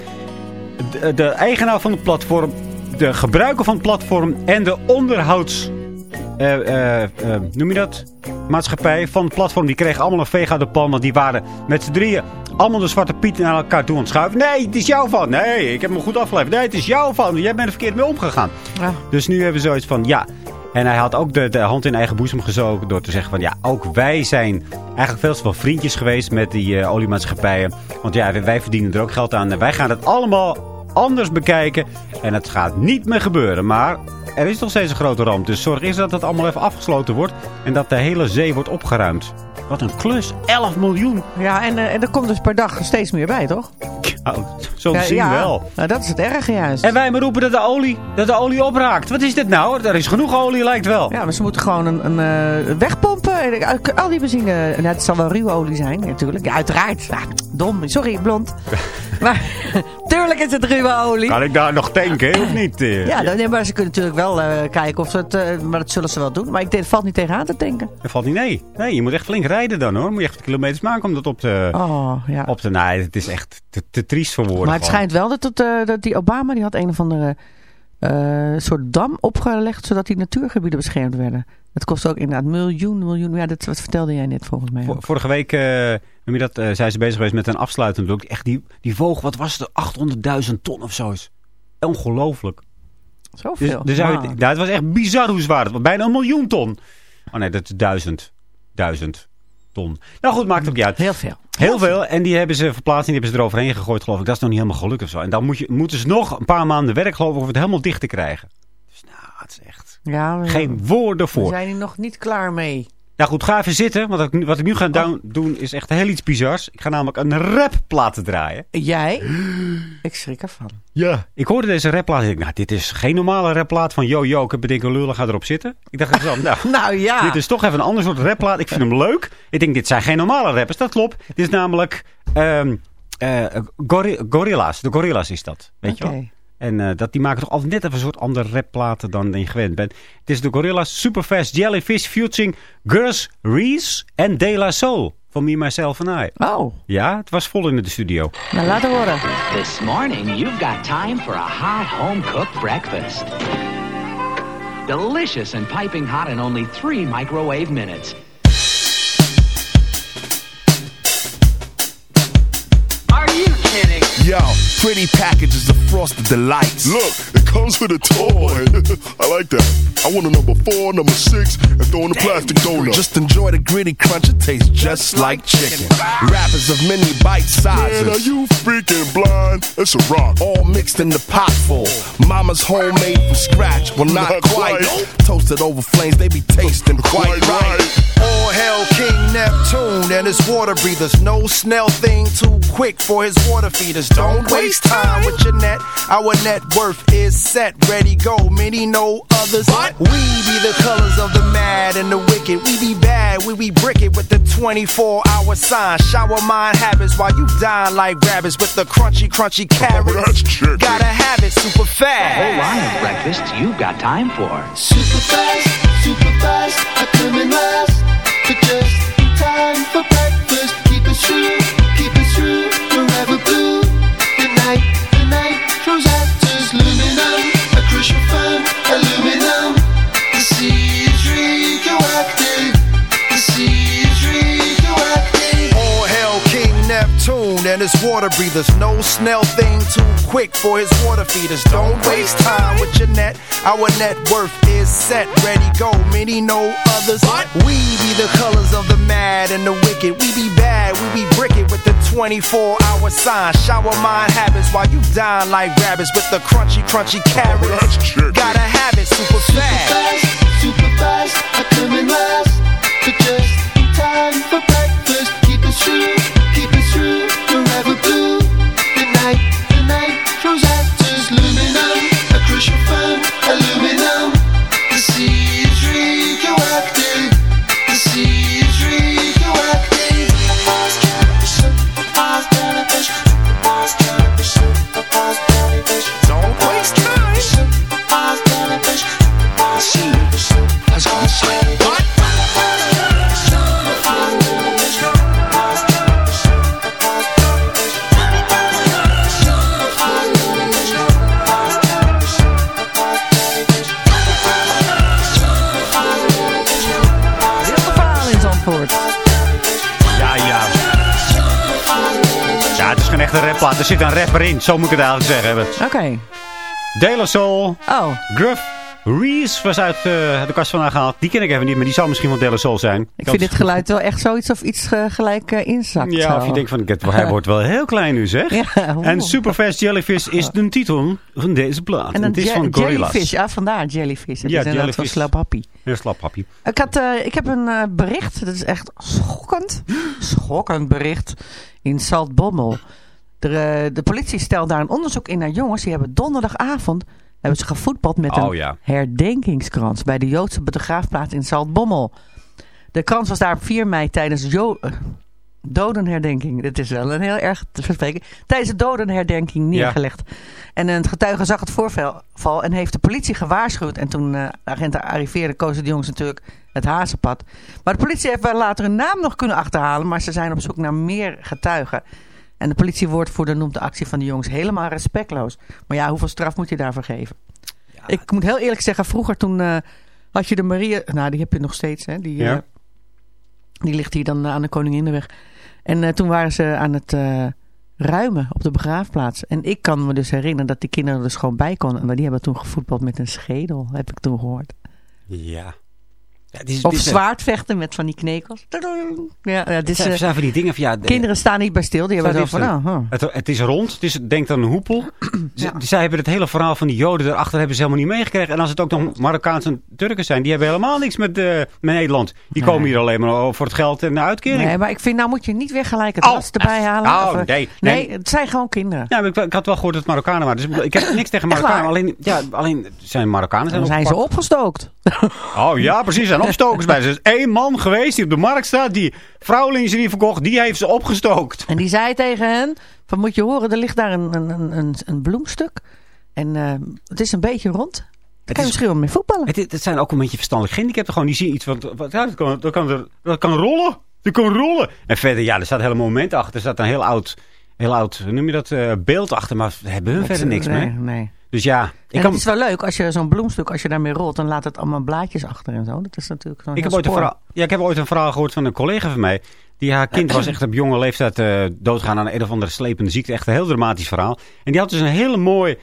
De, de eigenaar van het platform, de gebruiker van het platform en de onderhouds... eh, eh, eh, noem je dat? Maatschappij van het platform. Die kregen allemaal een veeg uit de pan. Want die waren met z'n drieën allemaal de zwarte piet naar elkaar toe aan het schuiven. Nee, het is jouw van. Nee, ik heb me goed afgeleverd. Nee, het is jouw van. Jij bent er verkeerd mee omgegaan. Ja. Dus nu hebben we zoiets van, ja. En hij had ook de, de hand in eigen boezem gezogen door te zeggen van... ja, ook wij zijn eigenlijk veel te veel vriendjes geweest met die oliemaatschappijen. Want ja, wij, wij verdienen er ook geld aan. En wij gaan het allemaal anders bekijken. En het gaat niet meer gebeuren. Maar er is nog steeds een grote ramp. Dus zorg eerst dat het allemaal even afgesloten wordt. En dat de hele zee wordt opgeruimd. Wat een klus. 11 miljoen. Ja, en, eh, en er komt dus per dag steeds meer bij, toch? Zo Ja, zien ja. wel. Nou, dat is het erge juist. En wij maar roepen dat de olie, dat de olie opraakt. Wat is dit nou? Er is genoeg olie, lijkt wel. Ja, maar ze moeten gewoon een, een eh, wegpompen. En Al die benzine, nou, het zal wel ruwe olie zijn, natuurlijk. Ja, uiteraard. Ja, dom, sorry, blond. maar tuurlijk is het ruwe olie. Kan ik daar nog tanken, of niet? eh? Ja, dan, nee, maar ze kunnen natuurlijk wel eh, kijken of ze het... eh, maar dat zullen ze wel doen. Maar ik denk, het valt niet tegenaan te denken. Dat valt niet, nee. Nee, je moet echt flink rijden dan hoor. Moet je echt kilometers maken om dat op te... Oh, ja. Op te nee, het is echt te, te triest voor woorden. maar het gewoon. schijnt wel dat, het, dat die Obama die had een of andere eh, soort dam opgelegd... zodat die natuurgebieden beschermd werden. Dat kost ook inderdaad miljoen, miljoen... Ja, dat wat vertelde jij net volgens mij. Vor-. Vorige week je dat, eh, zijn ze bezig geweest met een afsluitend blok. Echt die, die woog, wat was het, 800.000 ton of zo. is. Ongelooflijk. Dus, Zoveel. dus Wauw. nou, het was echt bizar hoe zwaar het was. Bijna een miljoen ton. Oh nee, dat is duizend. Duizend ton. Nou goed, maakt ook niet uit. Heel veel. Heel veel. En die hebben ze verplaatst en die hebben ze eroverheen gegooid, geloof ik. Dat is nog niet helemaal gelukkig of zo. En dan moet je, moeten ze nog een paar maanden werk, geloof ik, om het helemaal dicht te krijgen. Dus nou, het is echt Ja, we, geen woorden we voor. zijn hier nog niet klaar mee. Nou goed, ga even zitten. Want wat ik, nu- wat ik nu ga doen, doen is echt heel iets bizars. Ik ga namelijk een rapplaat draaien. Jij? Ik schrik ervan. Ja. Ik hoorde deze rapplaat en ik dacht, nou, dit is geen normale rapplaat van yo, yo, ik heb bedenken lullen, ga erop zitten. Ik dacht nou, Nou ja. dit is toch even een ander soort rapplaat. Ik vind hem leuk. Ik denk, dit zijn geen normale rappers. Dat klopt. Dit is namelijk ehm eh, Gorilla's. De Gorilla's is dat. Weet je wel? En eh, dat, die maken toch altijd net even een soort andere rapplaten dan je gewend bent. Het is de Gorilla's Superfast Jellyfish featuring Gus Reese en De La Soul. Van Me, Myself and I. Oh, Ja, het was vol in de studio. nou laten horen. This morning, you've got time for a hot home-cooked breakfast. Delicious and piping hot in only three microwave minutes. Are you kidding? Yo, pretty packages of frosted delights. Look, it comes with a toy. I like that. I want a number four, number six, and throw in a plastic donut. Just enjoy the gritty crunch. It tastes just like chicken. Wrappers of many bite sizes. Man, are you freaking blind? It's a rock. All mixed in the pot full. Mama's homemade from scratch. Well, not, quite. Toasted over flames, they be tasting quite, right. All hail King Neptune and his water breathers. No snail thing too quick for his water feeders. Don't waste time with your net. Our net worth is set, ready, go. Many know others. We be the colors of the mad and the wicked. We be bad, we be brick it with the 24 hour sign. Shower mind habits while you dine like rabbits with the crunchy, crunchy carrots. Gotta have it super fast. A fast. whole line of breakfasts you've got time for. Super fast, super fast, I come in last. But just in time for breakfast. Keep it true, keep it true, forever blue. The night, the night and his water breathers. No snail thing too quick for his water feeders. Don't waste time with your net. Our net worth is set, ready, go. Many know others. We be the colors of the mad and the wicked. We be bad, we be bricket with the 24 hour sign. Shower mind habits while you dine like rabbits with the crunchy, crunchy carrots. Gotta have it super fast. Super fast, I come in last. But just in time for breakfast. Echte rapplaat. Er zit een rapper in. Zo moet ik het eigenlijk zeggen. Oké. De La Soul. Oh. Gruff Reese was uit eh, de kast vandaan gehaald. Die ken ik even niet, maar die zou misschien van De La Soul zijn. Ik vind dit geluid wel echt zoiets of iets eh, gelijk eh, inzakt. Ja, of je denkt van, hij wordt wel heel klein nu zeg. Ja, en Superfast Jellyfish is de titel van deze plaat. En een het is van Gorillaz. jellyfish, ja, vandaar jellyfish. Het Ja, is inderdaad van jellyfish. slaaphappie. Ja, slaphappie. Ik, had, ik heb een bericht, dat is echt schokkend, schokkend bericht, in Zaltbommel. De, eh, de politie stelt daar een onderzoek in naar jongens, die hebben donderdagavond hebben ze gevoetbald met Oh, een ja. herdenkingskrans bij de Joodse begraafplaats in Zaltbommel. De krans was daar op 4 mei tijdens Jo- eh, dodenherdenking. Dit is wel een heel erg te verspreken. Tijdens de dodenherdenking neergelegd. En een getuige zag het voorval en heeft de politie gewaarschuwd. En toen eh, agenten arriveerden, kozen de jongens natuurlijk het hazenpad. Maar de politie heeft wel later hun naam nog kunnen achterhalen. Maar ze zijn op zoek naar meer getuigen. En de politiewoordvoerder noemt de actie van de jongens helemaal respectloos. Maar ja, hoeveel straf moet je daarvoor geven? Ik moet heel eerlijk zeggen, vroeger toen eh, had je de Maria... Nou, die heb je nog steeds, hè? Die, eh, die ligt hier dan aan de Koninginnenweg. En eh, toen waren ze aan het eh, ruimen op de begraafplaats. En ik kan me dus herinneren dat die kinderen er dus gewoon bij konden. Maar die hebben toen gevoetbald met een schedel, heb ik toen gehoord. Ja. Ja, het is- Of dit is- zwaardvechten met van die knekels. Ja, ja, het is, zijn, eh, zijn van die dingen van ja... de- kinderen staan niet bij stil. Die hebben zo van, oh, oh. Het, het is rond, het is, denk aan een hoepel. Zij hebben het hele verhaal van die joden erachter hebben ze helemaal niet meegekregen. En als het ook nog Marokkaanse en Turken zijn, die hebben helemaal niks met, eh, met Nederland. Die komen hier alleen maar voor het geld en de uitkering. Nee, maar ik vind, nou moet je niet weer gelijk het Oh, ras erbij halen. oh, Of, eh, nee, nee. nee. het zijn gewoon kinderen. Ja, ik, ik had wel gehoord dat het Marokkanen waren. Dus ik heb niks tegen Marokkanen. Alleen, ja, alleen zijn Marokkanen zijn Dan zijn ze opgestookt. Oh ja, precies. Er zijn opstokers bij. Er is één man geweest die op de markt staat. Die vrouwenlingerie verkocht. Die heeft ze opgestookt. En die zei tegen hen, van moet je horen, er ligt daar een, een, een- een, een bloemstuk. En eh, het is een beetje rond. Daar kan je is- misschien wel mee voetballen. Het, het zijn ook een beetje verstandelijk gehandicapten. Gewoon, die zien iets van... Wat, ja, dat, kan, dat, kan er, dat kan rollen. Dat kan rollen. En verder, ja, er staat een hele moment achter. Er staat een heel oud, heel oud hoe noem je dat, eh, beeld achter. Maar we hebben hun verder niks nee, mee. nee. Dus ja, ik kan... het is wel leuk als je zo'n bloemstuk, als je daarmee rolt, dan laat het allemaal blaadjes achter en zo. Dat is natuurlijk zo'n Ik heb, heel ooit een spoor. verhaal, ja, ik heb ooit een verhaal gehoord van een collega van mij. Die haar kind was echt op jonge leeftijd eh doodgaan aan een of andere slepende ziekte. Echt een heel dramatisch verhaal. En die had dus een hele mooi